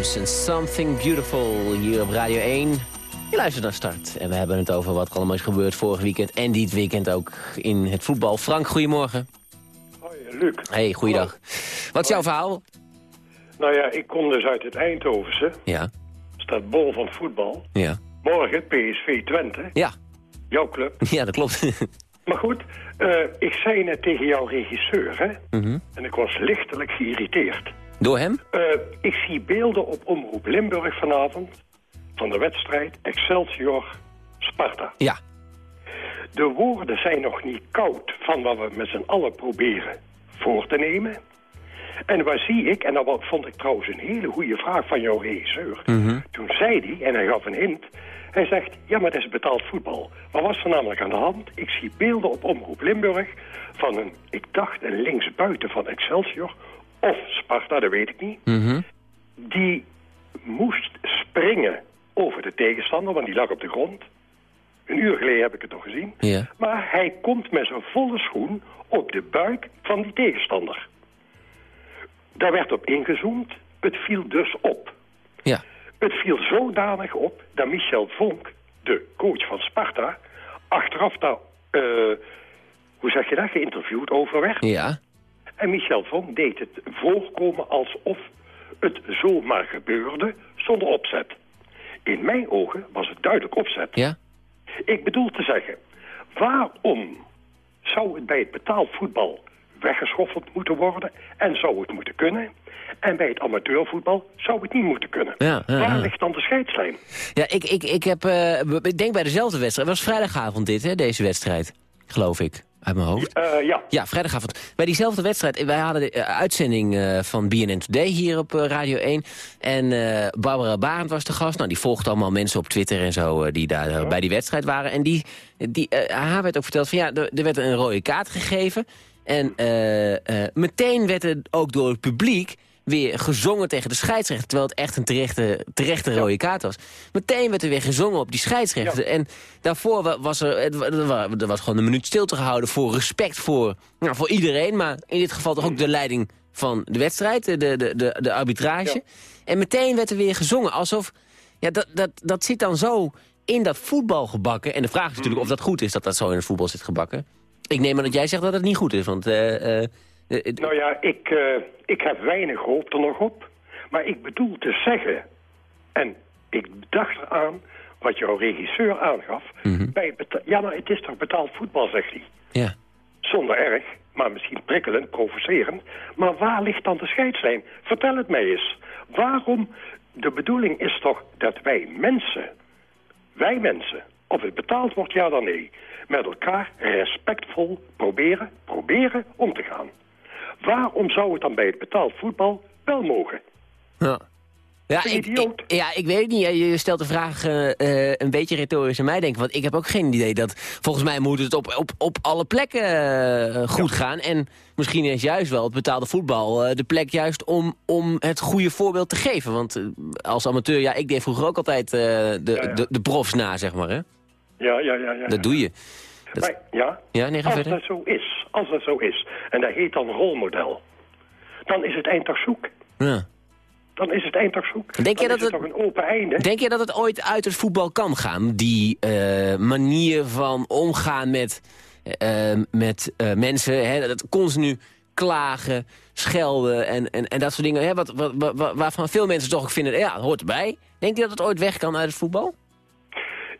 Williams en Something Beautiful hier op Radio 1. Je luistert naar Start. En we hebben het over wat er allemaal is gebeurd vorig weekend... en dit weekend ook in het voetbal. Frank, goedemorgen. Hoi, Luc. Hey, goeiedag. Wat is jouw verhaal? Nou ja, ik kom dus uit het Eindhovense. Ja. Staat bol van voetbal. Ja. Morgen PSV Twente. Ja. Jouw club. Ja, dat klopt. Maar goed, eh, ik zei net tegen jouw regisseur, hè. Mhm. En ik was lichtelijk geïrriteerd. Door hem? Eh, ik zie beelden op Omroep Limburg vanavond... van de wedstrijd Excelsior-Sparta. Ja. De woorden zijn nog niet koud van wat we met z'n allen proberen voor te nemen. En waar zie ik, en dat vond ik trouwens een hele goede vraag van jouw regisseur. Toen zei hij, en hij gaf een hint, hij zegt, ja maar dat is betaald voetbal. Wat was er namelijk aan de hand? Ik zie beelden op Omroep Limburg van een, ik dacht een linksbuiten van Excelsior, of Sparta, dat weet ik niet. Mhm. Die moest springen over de tegenstander, want die lag op de grond. Een uur geleden heb ik het nog gezien. Ja. Maar hij komt met zijn volle schoen op de buik van die tegenstander. Daar werd op ingezoomd. Het viel dus op. Ja. Het viel zodanig op dat Michel Vonk, de coach van Sparta, achteraf daar, eh, hoe zeg je dat, geïnterviewd over werd. Ja. En Michel Vonk deed het voorkomen alsof het zomaar gebeurde zonder opzet. In mijn ogen was het duidelijk opzet. Ja. Ik bedoel te zeggen, waarom zou het bij het betaald voetbal weggeschoffeld moeten worden en zou het moeten kunnen? En bij het amateurvoetbal zou het niet moeten kunnen. Ja, ja, Waar ligt dan de scheidslijn? Ja, ik, ik, ik, heb, eh, ik denk bij dezelfde wedstrijd. Het was vrijdagavond dit, hè, deze wedstrijd. Geloof ik, uit mijn hoofd. Eh, ja. Ja, vrijdagavond. Bij diezelfde wedstrijd, wij hadden de eh, uitzending eh, van BNN Today hier op eh, Radio 1. En eh, Barbara Barend was de gast. Nou, die volgt allemaal mensen op Twitter en zo eh, die daar eh, bij die wedstrijd waren. En die, die, eh, haar werd ook verteld van ja, er, er werd een rode kaart gegeven. En eh, eh, meteen werd er ook door het publiek weer gezongen tegen de scheidsrechter... terwijl het echt een terechte, terechte rode kaart was. Meteen werd er weer gezongen op die scheidsrechter. En daarvoor wa- was er, er wa- was gewoon een minuut stilte gehouden... voor respect voor, nou, voor iedereen, maar in dit geval toch ook de leiding van de wedstrijd... de, de, de, de arbitrage. En meteen werd er weer gezongen, alsof... Ja, dat, dat, dat zit dan zo in dat voetbal gebakken. En de vraag is natuurlijk of dat goed is dat dat zo in het voetbal zit gebakken. Ik neem aan dat jij zegt dat het niet goed is, want... eh, eh, Nou ja, ik, eh, ik heb weinig hoop er nog op. Maar ik bedoel te zeggen, en ik dacht eraan wat jouw regisseur aangaf. bij het beta- ja, maar het is toch betaald voetbal, zegt hij. Ja. Zonder erg, maar misschien prikkelend, provocerend. Maar waar ligt dan de scheidslijn? Vertel het mij eens. Waarom? De bedoeling is toch dat wij mensen, wij mensen, of het betaald wordt ja dan nee, met elkaar respectvol proberen, proberen om te gaan. Waarom zou het dan bij het betaald voetbal wel mogen? Ja. Ja, ik, ik- ja, ik weet niet. Je stelt de vraag eh, eh, een beetje retorisch aan mij, denk ik. Want ik heb ook geen idee dat... Volgens mij moet het op, op, op alle plekken eh, goed gaan. En misschien is juist wel het betaalde voetbal de plek juist om, om het goede voorbeeld te geven. Want als amateur, ja, ik deed vroeger ook altijd de, De, de profs na, zeg maar. Hè? Ja, ja, ja. ja. Dat doe je. Dat- Maar, ja, Ja, nee, als verder. dat zo is, als dat zo is, en dat heet dan rolmodel, dan is het eind toch zoek. Ja. Dan is het eind toch zoek. Denk dan je is dat het toch een open einde? Denk je dat het ooit uit het voetbal kan gaan? Die eh, manier van omgaan met, eh, met eh, mensen, hè, dat continu klagen, schelden en, en, en dat soort dingen. Hè, wat, wat, wa- waarvan veel mensen toch ook vinden, ja, dat hoort erbij. Denk je dat het ooit weg kan uit het voetbal?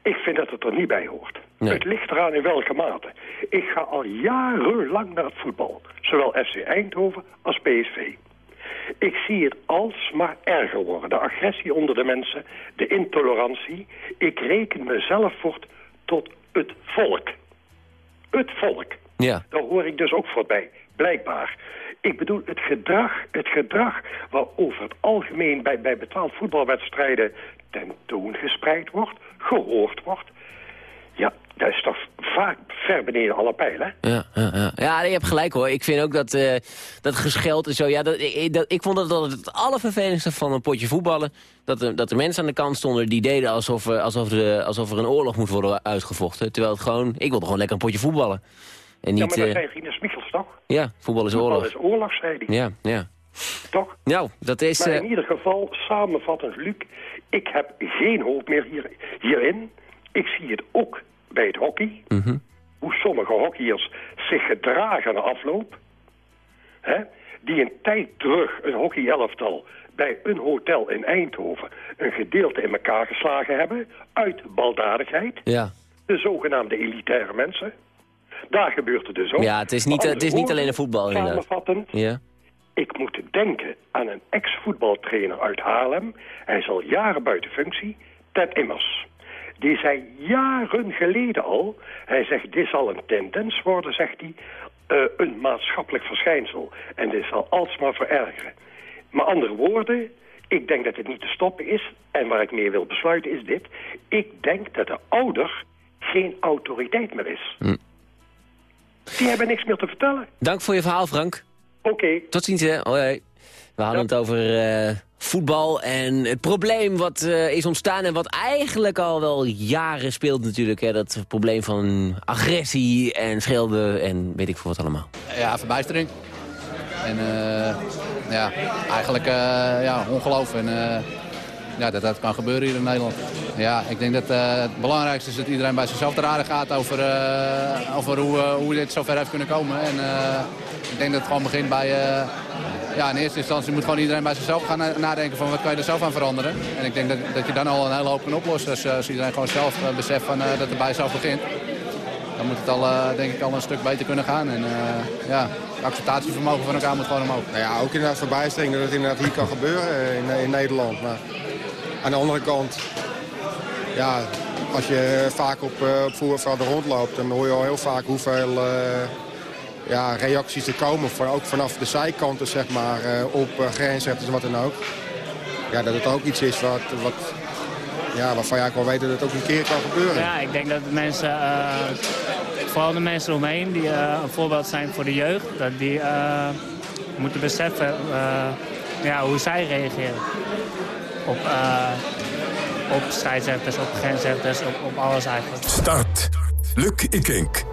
Ik vind dat het er niet bij hoort. Nee. Het ligt eraan in welke mate. Ik ga al jarenlang naar het voetbal. Zowel FC Eindhoven als PSV. Ik zie het alsmaar erger worden. De agressie onder de mensen, de intolerantie. Ik reken mezelf voort tot het volk. Het volk. Ja. Daar hoor ik dus ook voorbij, blijkbaar. Ik bedoel, het gedrag, het gedrag wat over het algemeen bij, bij betaald voetbalwedstrijden tentoongespreid wordt, gehoord wordt. Ja, dat is toch vaak ver beneden alle pijlen. Ja, ja, ja. ja, je hebt gelijk hoor. Ik vind ook dat, eh, dat gescheld en zo... Ja, dat, ik, dat, ik vond dat altijd het allervervelendste van een potje voetballen. Dat er, dat er mensen aan de kant stonden die deden alsof, er- alsof, de, alsof er een oorlog moet worden uitgevochten. Terwijl het gewoon... Ik wilde gewoon lekker een potje voetballen. En ja, niet... maar dat eh, zei Rinus Michels toch? ja, voetbal is Voetbal oorlog. is oorlog, zei hij. Ja, ja. Toch? Nou, dat is... Maar eh, in ieder geval, samenvattend, Luc, ik heb geen hoop meer hier, hierin. Ik zie het ook bij het hockey. mhm. Hoe sommige hockeyers zich gedragen na afloop. Hè? Die een tijd terug een hockeyelftal bij een hotel in Eindhoven een gedeelte in elkaar geslagen hebben. Uit baldadigheid. Ja. De zogenaamde elitaire mensen. Daar gebeurt het dus ook. Ja, het is niet, het is niet alleen een voetbal. Samenvattend, Ja. ik moet denken aan een ex-voetbaltrainer uit Haarlem. Hij is al jaren buiten functie, Ted Immers. Die zei jaren geleden al, hij zegt dit zal een tendens worden, zegt hij, eh, een maatschappelijk verschijnsel. En dit zal alsmaar verergeren. Met andere woorden, ik denk dat het niet te stoppen is. En waar ik mee wil besluiten is dit. Ik denk dat de ouder geen autoriteit meer is. Hm. Die hebben niks meer te vertellen. Dank voor je verhaal, Frank. Oké. Tot ziens, hè. Hoi. We hadden het over eh, voetbal en het probleem wat eh, is ontstaan... en wat eigenlijk al wel jaren speelt natuurlijk. Hè, dat probleem van agressie en schelden en weet ik veel wat allemaal. Ja, verbijstering. En eh, ja, eigenlijk eh, ja, ongeloof. En ja, dat dat kan gebeuren hier in Nederland. Ja, ik denk dat eh, het belangrijkste is dat iedereen bij zichzelf te raden gaat over, eh, over hoe, eh, hoe dit zover heeft kunnen komen. En ik denk dat het gewoon begint bij... ja, in eerste instantie moet gewoon iedereen bij zichzelf gaan na- nadenken van wat kan je er zelf aan veranderen. En ik denk dat, dat je dan al een hele hoop kan oplossen als, iedereen gewoon zelf beseft van, dat het bij jezelf begint. Dan moet het al, eh, denk ik, al een stuk beter kunnen gaan. En eh, ja, het acceptatievermogen van elkaar moet gewoon omhoog. Nou ja, ook inderdaad verbijstering dat het inderdaad hier kan gebeuren eh, in, in Nederland. Maar aan de andere kant, ja, als je vaak op, op rondloopt... dan hoor je al heel vaak hoeveel ja, reacties er komen. Van, ook vanaf de zijkanten, zeg maar, op grensrechters en wat dan ook. Ja, dat het ook iets is wat, wat, ja, waarvan je eigenlijk wel weet dat het ook een keer kan gebeuren. Ja, ik denk dat de mensen, eh, vooral de mensen omheen, die eh, een voorbeeld zijn voor de jeugd, dat die eh, moeten beseffen eh, ja, hoe zij reageren op, eh, op scheidsrechters, op grensrechters, op, op alles eigenlijk. Start. Luc Ikink.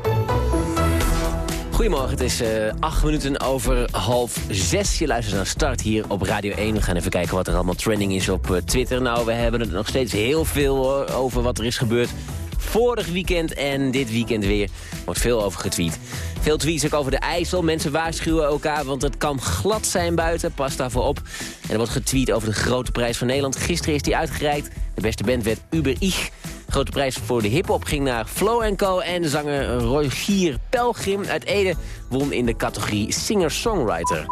Goedemorgen, het is eh, acht minuten over half zes. Je luistert naar Start hier op Radio 1. We gaan even kijken wat er allemaal trending is op eh, Twitter. Nou, we hebben het nog steeds heel veel over wat er is gebeurd. Vorig weekend en dit weekend weer wordt veel over getweet. Veel tweets ook over de IJssel. Mensen waarschuwen elkaar, want het kan glad zijn buiten. Pas daarvoor op. En er wordt getweet over de grote prijs van Nederland. Gisteren is die uitgereikt. De beste band werd Uber Ich. Grote prijs voor de hiphop ging naar Flow Co. En zanger Rogier Pelgrim uit Ede won in de categorie singer-songwriter.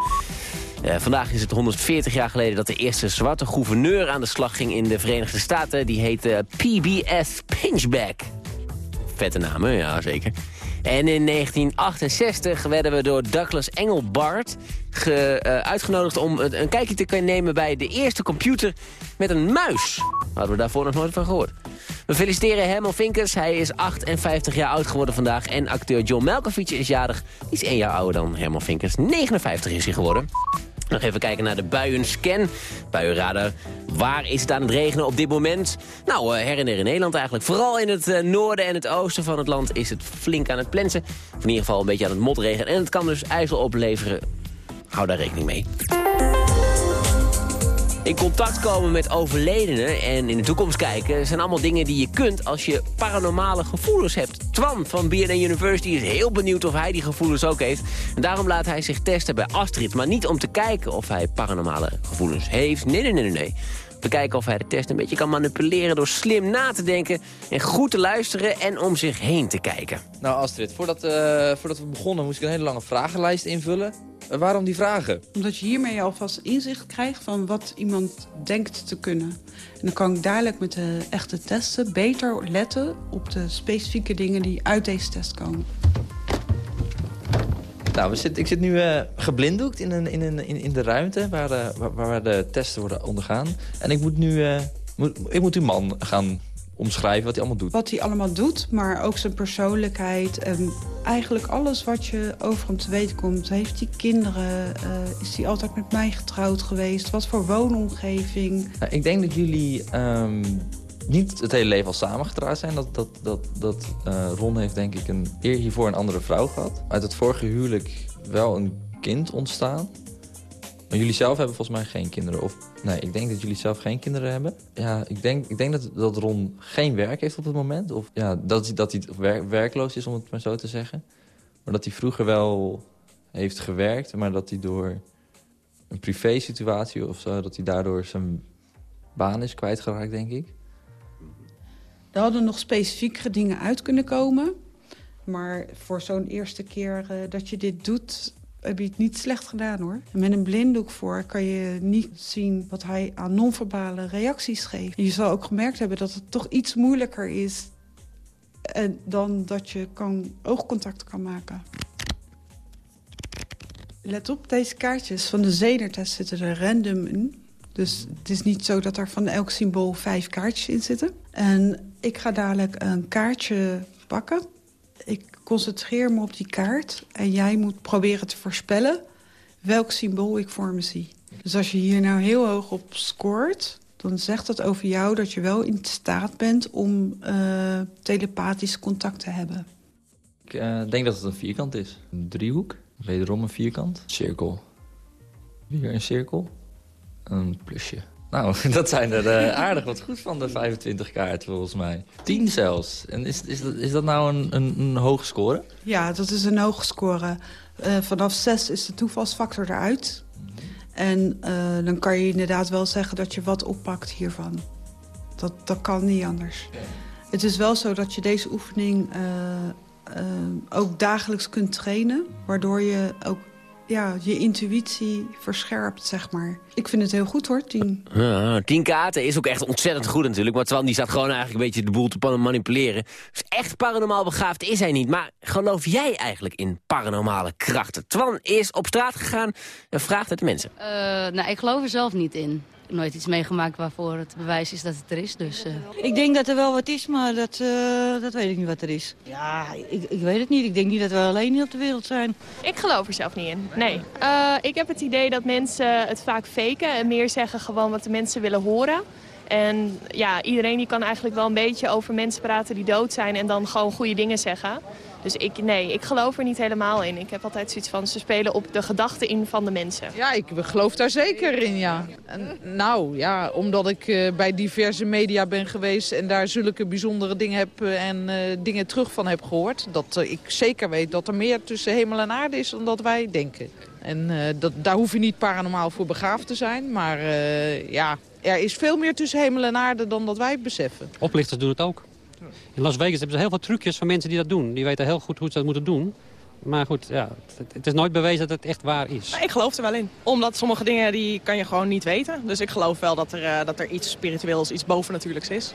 Uh, vandaag is het 140 jaar geleden dat de eerste zwarte gouverneur aan de slag ging in de Verenigde Staten. Die heette PBS Pinchback. Vette namen, ja zeker. En in 1968 werden we door Douglas Engelbart ge, uh, uitgenodigd om een kijkje te kunnen nemen bij de eerste computer met een muis. Hadden we daarvoor nog nooit van gehoord. We feliciteren Herman Vinkers. Hij is 58 jaar oud geworden vandaag. En acteur John Malkovich is jarig. Die is één jaar ouder dan Herman Vinkers. 59 is hij geworden. Nog even kijken naar de buienscan. Buienradar. Waar is het aan het regenen op dit moment? Nou, uh, her en in Nederland eigenlijk. Vooral in het uh, noorden en het oosten van het land is het flink aan het plensen. In ieder geval een beetje aan het motregen. En het kan dus ijzel opleveren. Hou daar rekening mee. In contact komen met overledenen en in de toekomst kijken... zijn allemaal dingen die je kunt als je paranormale gevoelens hebt. Twan van BNN University is heel benieuwd of hij die gevoelens ook heeft. En daarom laat hij zich testen bij Astrid. Maar niet om te kijken of hij paranormale gevoelens heeft. Nee, nee, nee, nee. Kijken of hij de test een beetje kan manipuleren... door slim na te denken en goed te luisteren en om zich heen te kijken. Nou Astrid, voordat, uh, voordat we begonnen moest ik een hele lange vragenlijst invullen. Uh, waarom die vragen? Omdat je hiermee alvast inzicht krijgt van wat iemand denkt te kunnen. En dan kan ik dadelijk met de echte testen beter letten op de specifieke dingen die uit deze test komen. Nou, we zit, ik zit nu uh, geblinddoekt in, een, in, een, in, in de ruimte waar, uh, waar, waar, de testen worden ondergaan. En ik moet nu uh, moet, ik moet uw man gaan omschrijven wat hij allemaal doet. Wat hij allemaal doet, maar ook zijn persoonlijkheid. En eigenlijk alles wat je over hem te weten komt. Heeft hij kinderen? Is hij altijd met mij getrouwd geweest? Wat voor woonomgeving? Nou, ik denk dat jullie um, niet het hele leven al samengetrouwd zijn. Dat, dat, dat, dat uh, Ron heeft denk ik een eer hiervoor een andere vrouw gehad. Uit het vorige huwelijk wel een kind ontstaan. Maar jullie zelf hebben volgens mij geen kinderen. Of nee, ik denk dat jullie zelf geen kinderen hebben. Ja, ik denk, ik denk dat, dat Ron geen werk heeft op het moment. Of ja, dat, dat hij wer- werkloos is, om het maar zo te zeggen. Maar dat hij vroeger wel heeft gewerkt, maar dat hij door een privé-situatie of zo... dat hij daardoor zijn baan is kwijtgeraakt, denk ik. Er hadden nog specifiekere dingen uit kunnen komen. Maar voor zo'n eerste keer eh, dat je dit doet, heb je het niet slecht gedaan hoor. Met een blinddoek voor kan je niet zien wat hij aan non-verbale reacties geeft. Je zal ook gemerkt hebben dat het toch iets moeilijker is... En dan dat je kan, oogcontact kan maken. Let op, deze kaartjes van de zenertest zitten er random in. Dus het is niet zo dat er van elk symbool vijf kaartjes in zitten. En ik ga dadelijk een kaartje pakken. Ik concentreer me op die kaart. En jij moet proberen te voorspellen welk symbool ik voor me zie. Dus als je hier nou heel hoog op scoort... dan zegt dat over jou dat je wel in staat bent om uh, telepathisch contact te hebben. Ik uh, denk dat het een vierkant is. Een driehoek, wederom een vierkant. Cirkel. Weer een cirkel. Een plusje. Nou, dat zijn er uh, aardig wat goed van de 25 kaarten volgens mij. 10 zelfs. En is, is, dat, is dat nou een, een, hoge score? Ja, dat is een hoge score. Uh, vanaf 6 is de toevalsfactor eruit. En uh, dan kan je inderdaad wel zeggen dat je wat oppakt hiervan. Dat, dat kan niet anders. Het is wel zo dat je deze oefening ook dagelijks kunt trainen. Waardoor je ook ja, je intuïtie verscherpt, zeg maar. Ik vind het heel goed hoor, tien. Ja, tien kaarten is ook echt ontzettend goed natuurlijk. Maar Twan die staat gewoon eigenlijk een beetje de boel te manipuleren. Dus echt paranormaal begaafd is hij niet. Maar geloof jij eigenlijk in paranormale krachten? Twan is op straat gegaan en vraagt het de mensen. Uh, nou, ik geloof er zelf niet in. Ik heb nooit iets meegemaakt waarvoor het bewijs is dat het er is. Dus, uh... Ik denk dat er wel wat is, maar dat, uh, dat weet ik niet wat er is. Ja, ik, ik weet het niet. Ik denk niet dat we alleen niet op de wereld zijn. Ik geloof er zelf niet in, nee. Uh, ik heb het idee dat mensen het vaak faken en meer zeggen gewoon wat de mensen willen horen. En ja, iedereen die kan eigenlijk wel een beetje over mensen praten die dood zijn en dan gewoon goede dingen zeggen. Dus ik, nee, ik geloof er niet helemaal in. Ik heb altijd zoiets van, ze spelen op de gedachten in van de mensen. Ja, ik geloof daar zeker in, ja. En, nou, ja, omdat ik uh, bij diverse media ben geweest... en daar zulke bijzondere dingen heb en uh, dingen terug van heb gehoord... dat uh, ik zeker weet dat er meer tussen hemel en aarde is dan dat wij denken. En dat, daar hoef je niet paranormaal voor begaafd te zijn, maar ja... Er is veel meer tussen hemel en aarde dan dat wij beseffen. Oplichters doen het ook. In Las Vegas hebben ze heel veel trucjes van mensen die dat doen. Die weten heel goed hoe ze dat moeten doen. Maar goed, ja, het, is nooit bewezen dat het echt waar is. Ik geloof er wel in. Omdat sommige dingen die kan je gewoon niet weten. Dus ik geloof wel dat er, uh, dat er iets spiritueels, iets bovennatuurlijks is.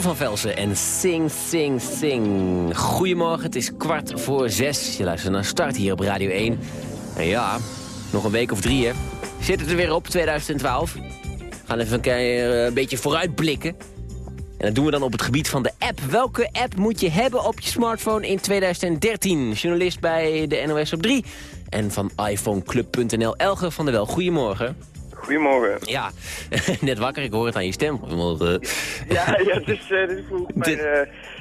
Van Velsen en Sing, Sing, Sing. Goedemorgen, het is kwart voor zes. Je luistert naar Start hier op Radio 1. En ja, nog een week of drie, hè. Zit het er weer op, 2012. We gaan even een, keer, eh, een beetje vooruitblikken. En dat doen we dan op het gebied van de app. Welke app moet je hebben op je smartphone in 2013? Journalist bij de NOS op 3 en van iPhoneclub.nl. Elge van der Wel, goedemorgen. Goedemorgen. Ja, net wakker, ik hoor het aan je stem. Goedemorgen. Ja, ja het is, uh, het is vroeg, maar uh,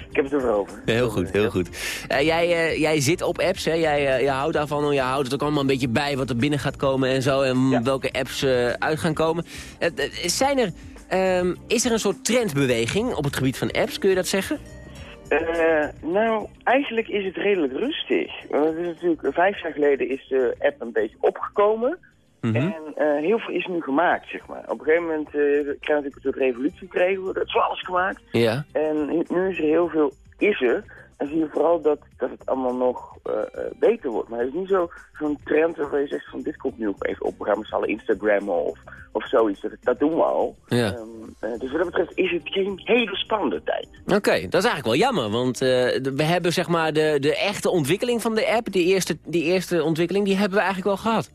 ik heb het erover. Heel goed, heel goed. Uh, jij, jij zit op apps, hè? Jij, jij houdt daarvan, je houdt het ook allemaal een beetje bij wat er binnen gaat komen en zo. En ja. welke apps uit gaan komen. zijn er, um, is er een soort trendbeweging op het gebied van apps, kun je dat zeggen? nou, eigenlijk is het redelijk rustig. Want het is natuurlijk, vijf jaar geleden is de app een beetje opgekomen... Mhm. En uh, heel veel is nu gemaakt, zeg maar. Op een gegeven moment uh, krijg je natuurlijk een soort revolutie gekregen, er is alles gemaakt. Ja. En nu is er heel veel, is er. En zie je vooral dat, dat het allemaal nog uh, beter wordt. Maar het is niet zo, zo'n trend waarvan je zegt van dit komt nu even op. We gaan met z'n allen Instagrammen of, of zoiets. Dat, dat doen we al. Ja. Um, dus wat dat betreft is het geen hele spannende tijd. Oké, okay, dat is eigenlijk wel jammer. Want we hebben zeg maar de, de echte ontwikkeling van de app, die eerste, die eerste ontwikkeling, die hebben we eigenlijk wel gehad.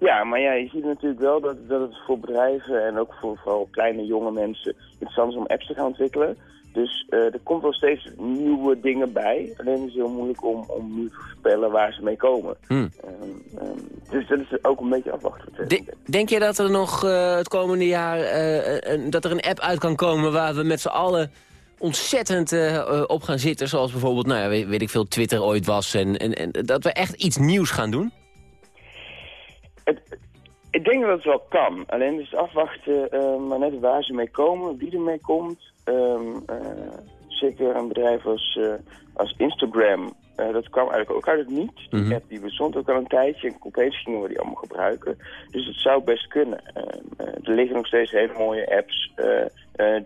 Ja, maar ja, je ziet natuurlijk wel dat, dat het voor bedrijven en ook voor vooral kleine jonge mensen interessant is om apps te gaan ontwikkelen. Dus uh, er komt wel steeds nieuwe dingen bij. Alleen is het heel moeilijk om, om nu te voorspellen waar ze mee komen. Hmm. Um, um, dus dat is ook een beetje afwachten. De, denk je dat er nog uh, het komende jaar uh, een, dat er een app uit kan komen waar we met z'n allen ontzettend op gaan zitten? Zoals bijvoorbeeld, nou ja, weet, weet, ik veel, Twitter ooit was. En, en, en dat we echt iets nieuws gaan doen? Het, ik denk dat het wel kan. Alleen dus afwachten, uh, maar net waar ze mee komen, wie er mee komt. Um, uh, zeker een bedrijf als, uh, als Instagram, dat kwam eigenlijk ook uit het niets. Die Mhm. mm -hmm. app die bestond ook al een tijdje en opeens gingen we die allemaal gebruiken. Dus het zou best kunnen. er liggen nog steeds hele mooie apps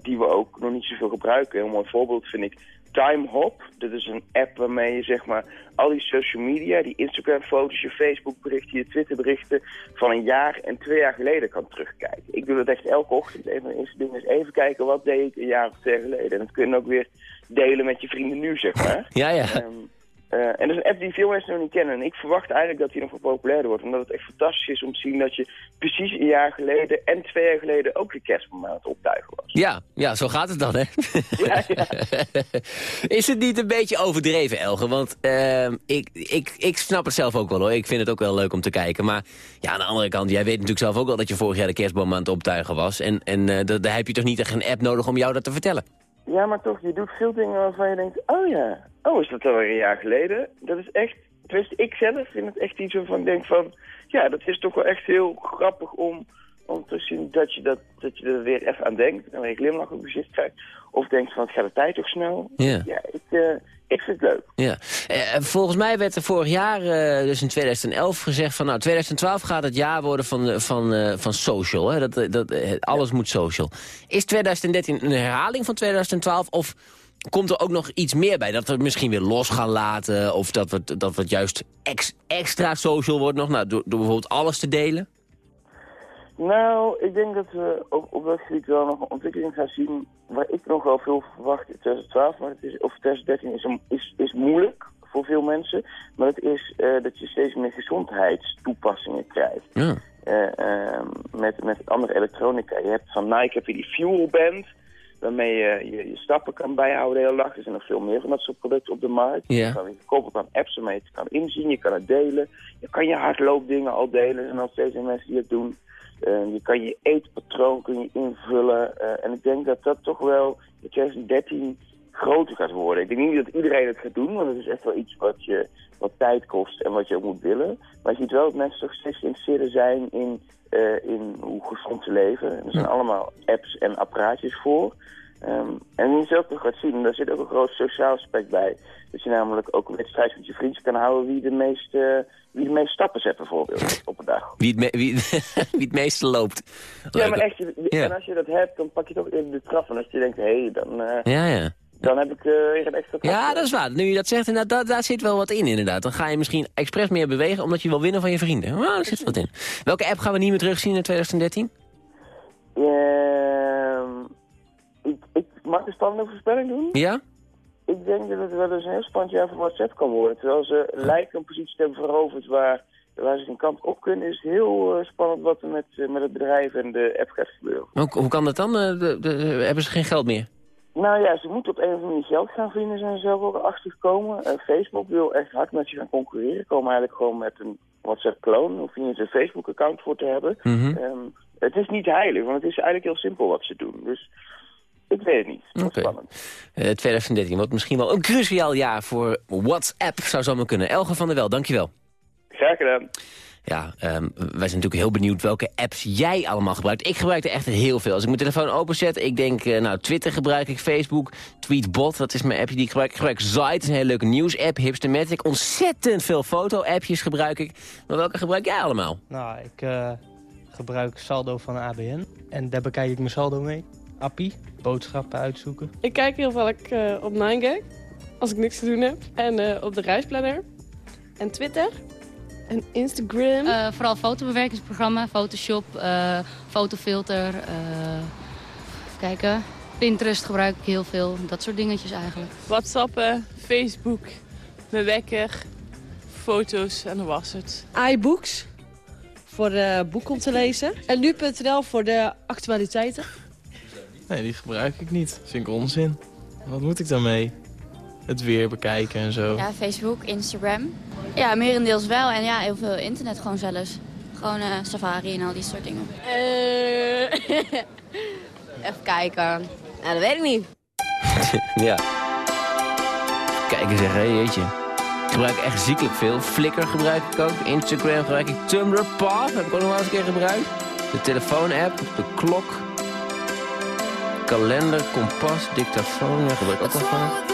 die we ook nog niet zoveel gebruiken. Een heel mooi voorbeeld vind ik Timehop. Dat is een app waarmee je zeg maar al die social media, die Instagram foto's, je Facebook berichten, je Twitter berichten van een jaar en twee jaar geleden kan terugkijken. Ik doe dat echt elke ochtend. Een van de eerste dingen is even kijken wat deed ik een jaar of twee geleden. En dat kun je ook weer delen met je vrienden nu zeg maar. Ja, ja. Um, uh, en dat is een app die veel mensen nog niet kennen. En ik verwacht eigenlijk dat die nog wel populairder wordt. Omdat het echt fantastisch is om te zien dat je precies een jaar geleden en twee jaar geleden ook de kerstboom aan het optuigen was. Ja, ja, zo gaat het dan, hè? Ja, ja. is het niet een beetje overdreven, Elge? Want uh, ik, ik, ik snap het zelf ook wel, hoor. Ik vind het ook wel leuk om te kijken. Maar ja, aan de andere kant, jij weet natuurlijk zelf ook wel dat je vorig jaar de kerstboom aan het optuigen was. En, en uh, daar heb je toch niet echt een app nodig om jou dat te vertellen? Ja, maar toch, je doet veel dingen waarvan je denkt, oh ja, oh is dat alweer een jaar geleden? Dat is echt, tenminste ik zelf vind het echt iets waarvan ik denk van, ja, dat is toch wel echt heel grappig om, om te zien dat je, dat, dat je er weer even aan denkt. En je glimlach op je gezicht krijgt. Of denkt van, het gaat de tijd toch snel? Ja. Ja, ik, uh, ik vind het leuk. Ja. Uh, volgens mij werd er vorig jaar, uh, dus in 2011, gezegd van... nou, 2012 gaat het jaar worden van, van, van social. Hè? Dat, dat, alles ja. moet social. Is 2013 een herhaling van 2012 of komt er ook nog iets meer bij? Dat we het misschien weer los gaan laten of dat we, dat we het juist ex, extra social wordt nog? Nou, door, door bijvoorbeeld alles te delen? Nou, ik denk dat we op, op dat gebied wel nog een ontwikkeling gaan zien... waar ik nog wel veel verwacht in 2012, maar het is, of 2013 is, is, is moeilijk voor veel mensen. Maar het is uh, dat je steeds meer gezondheidstoepassingen krijgt. Ja. Uh, uh, met, met andere elektronica. Je hebt van Nike heb je die Fuel Band... waarmee je, je je stappen kan bijhouden de hele dag. Er zijn nog veel meer van dat soort producten op de markt. Je kan je gekoppeld aan apps waarmee je het kan inzien. Je kan het delen. Je kan je hardloopdingen al delen. Er zijn nog steeds mensen die het doen. Uh, je kan je eetpatroon kun je invullen. Uh, en ik denk dat dat toch wel in 2013 groter gaat worden. Ik denk niet dat iedereen het gaat doen, want het is echt wel iets wat, je, wat tijd kost en wat je ook moet willen. Maar je ziet wel dat mensen toch steeds geïnteresseerder zijn in, uh, in hoe gezond ze leven. En er zijn allemaal apps en apparaatjes voor. Um, en je zult ook gaat zien, daar zit ook een groot sociaal aspect bij. Dat je namelijk ook een wedstrijd met je vriendjes kan houden wie de meeste, wie de meeste stappen zet bijvoorbeeld op een dag. Wie het, me wie, wie het meeste loopt. Ja, maar echt, en als je dat hebt, dan pak je toch even de trap. En als je denkt, hé, hey, dan, uh, ja, ja. Dan heb ik uh, een extra trap. Ja, dat is waar. Nu je dat zegt, inderdaad, daar, daar zit wel wat in inderdaad. Dan ga je misschien expres meer bewegen, omdat je wil winnen van je vrienden. Nou, daar zit wat in. Welke app gaan we niet meer terugzien in 2013? Uh, ik, ik mag een spannende voorspelling doen? Ja? Ik denk dat het wel eens een heel spannend jaar voor WhatsApp kan worden. Terwijl ze lijken een positie te hebben veroverd waar, waar ze geen kant op kunnen, is heel eh, spannend wat er met, eh, met het bedrijf en de app gaat gebeuren. Hoe, hoe kan dat dan? Eh, de, de, hebben ze geen geld meer? Nou ja, ze moeten op een of andere manier geld gaan vinden, zijn ze zelf ook achter gekomen. Eh, Facebook wil echt hard met je gaan concurreren. Komen eigenlijk gewoon met een WhatsApp-kloon. Hoef je niet een Facebook-account voor te hebben. Mhm. Ehm, het is niet heilig, want het is eigenlijk heel simpel wat ze doen. Dus ik weet het niet. Dat spannend. Eh, 2013 wordt misschien wel een cruciaal jaar voor WhatsApp. Zou zomaar kunnen. Elge van der Wel, dankjewel. Graag gedaan. Ja, ehm, wij zijn natuurlijk heel benieuwd welke apps jij allemaal gebruikt. Ik gebruik er echt heel veel. Als ik mijn telefoon openzet, ik denk, eh, nou, Twitter gebruik ik, Facebook, Tweetbot, dat is mijn appje die ik gebruik. Ik gebruik Zite, een hele leuke nieuws-app, Hipstermatic. Ontzettend veel foto-appjes gebruik ik. Maar welke gebruik jij allemaal? Nou, ik eh, gebruik saldo van ABN. En daar bekijk ik mijn saldo mee. Appie, boodschappen uitzoeken. Ik kijk heel vaak eh, op 9gag, als ik niks te doen heb. En eh, op de reisplanner. En Twitter. En Instagram. Eh, vooral fotobewerkingsprogramma, Photoshop, eh, fotofilter. eh, even kijken. Pinterest gebruik ik heel veel. Dat soort dingetjes eigenlijk. Whatsappen, Facebook, mijn wekker, foto's en dat was het. iBooks voor uh, boek om te lezen. En nu.nl voor de actualiteiten. Nee, die gebruik ik niet. Vind ik onzin. Wat moet ik daarmee? Het weer bekijken en zo. Ja, Facebook, Instagram. Ja, merendeels wel. En ja, heel veel internet gewoon zelfs. Gewoon eh, Safari en al die soort dingen. Even kijken. Ja, dat weet ik niet. ja. Kijk eens zeggen, hé, jeetje. Ik gebruik echt ziekelijk veel. Flickr gebruik ik ook. Instagram gebruik ik. Tumblr, Path heb ik ook nog wel eens een keer gebruikt. De telefoon-app, de klok. Kalender, kompas, dictafoon. Ja, gebruik ik ook wel van.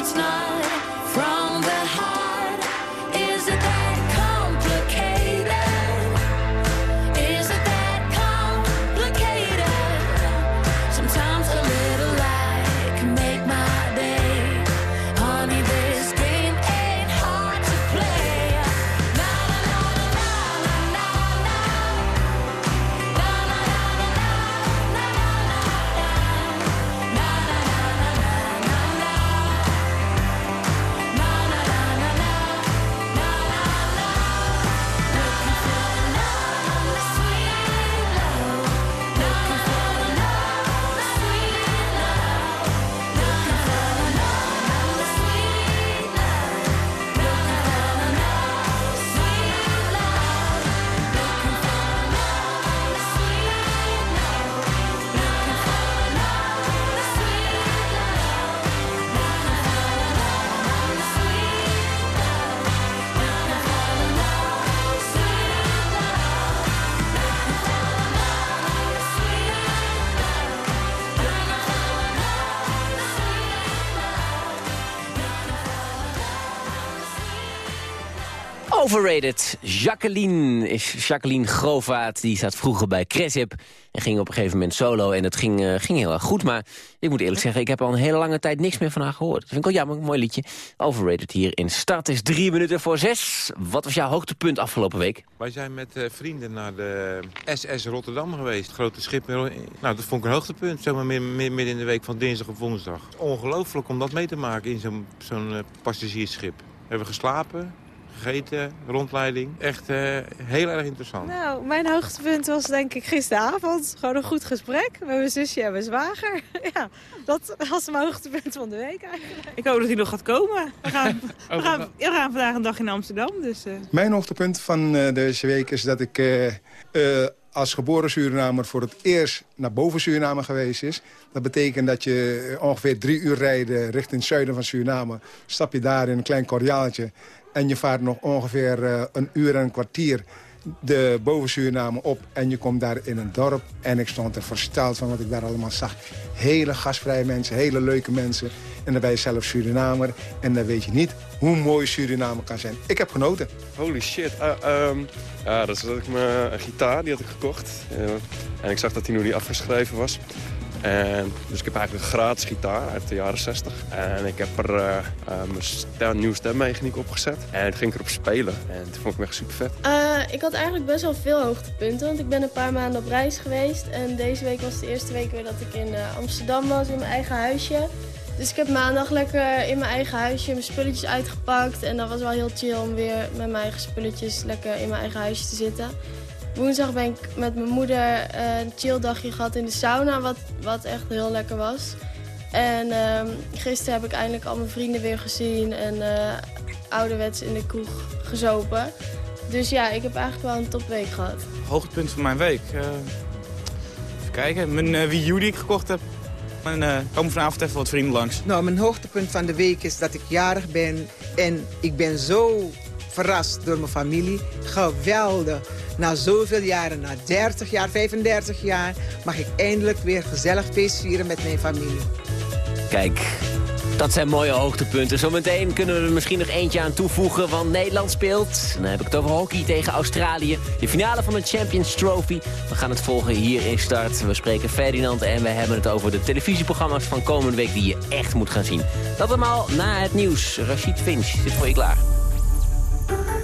it's not Overrated. Jacqueline is Jacqueline Grovaat. Die zat vroeger bij Cresip en ging op een gegeven moment solo. En dat ging, uh, ging heel erg goed. Maar ik moet eerlijk zeggen, ik heb al een hele lange tijd niks meer van haar gehoord. Dat vind ik wel jammer, een mooi liedje. Overrated hier in Start is drie minuten voor zes. Wat was jouw hoogtepunt afgelopen week? Wij zijn met uh, vrienden naar de SS Rotterdam geweest. Grote schip. Nou, dat vond ik een hoogtepunt. Zomaar midden in de week van dinsdag of woensdag. Ongelooflijk om dat mee te maken in zo'n uh, passagiersschip. We hebben geslapen, gegeten, rondleiding. Echt uh, heel erg interessant. Nou, mijn hoogtepunt was denk ik gisteravond. Gewoon een goed gesprek met mijn zusje en mijn zwager. ja, dat was mijn hoogtepunt van de week eigenlijk. Ik hoop dat hij nog gaat komen. We gaan, we gaan, we gaan vandaag een dag in Amsterdam. Dus, uh... Mijn hoogtepunt van uh, deze week is dat ik als geboren Surinamer voor het eerst naar boven Suriname geweest is. Dat betekent dat je ongeveer drie uur rijden richting het zuiden van Suriname. Stap je daar in een klein korjaaltje en je vaart nog ongeveer uh, een uur en een kwartier de boven Suriname op. En je komt daar in een dorp. En ik stond er versteld van wat ik daar allemaal zag. Hele gastvrije mensen, hele leuke mensen. En dan ben je zelf Surinamer. En dan weet je niet hoe mooi Suriname kan zijn. Ik heb genoten. Holy shit. Uh, um, ja, dat is dat ik mijn gitaar, die had ik gekocht. Uh, en ik zag dat hij nog niet afgeschreven was. En, dus ik heb eigenlijk een gratis gitaar uit de jaren 60. En ik heb er uh, mijn nieuwe stemmechaniek opgezet. En toen ging ik erop spelen. En toen vond ik me echt super vet. Uh, ik had eigenlijk best wel veel hoogtepunten. Want ik ben een paar maanden op reis geweest. En deze week was de eerste week weer dat ik in Amsterdam was, in mijn eigen huisje. Dus ik heb maandag lekker in mijn eigen huisje mijn spulletjes uitgepakt. En dat was wel heel chill om weer met mijn eigen spulletjes lekker in mijn eigen huisje te zitten. Woensdag ben ik met mijn moeder een chill dagje gehad in de sauna, wat, wat echt heel lekker was. En uh, gisteren heb ik eindelijk al mijn vrienden weer gezien en uh, ouderwets in de kroeg gezopen. Dus ja, ik heb eigenlijk wel een topweek gehad. Hoogtepunt van mijn week? Uh, even kijken, mijn uh, Wii U die ik gekocht heb. En uh, komen vanavond even wat vrienden langs. Nou, mijn hoogtepunt van de week is dat ik jarig ben. En ik ben zo verrast door mijn familie. Geweldig. Na zoveel jaren, na 30 jaar, 35 jaar... mag ik eindelijk weer gezellig feest vieren met mijn familie. Kijk, dat zijn mooie hoogtepunten. Zometeen kunnen we er misschien nog eentje aan toevoegen, want Nederland speelt. Dan heb ik het over hockey tegen Australië. De finale van de Champions Trophy. We gaan het volgen hier in start. We spreken Ferdinand en we hebben het over de televisieprogramma's van komende week die je echt moet gaan zien. Dat allemaal na het nieuws. Rashid Finch zit voor je klaar. Thank you.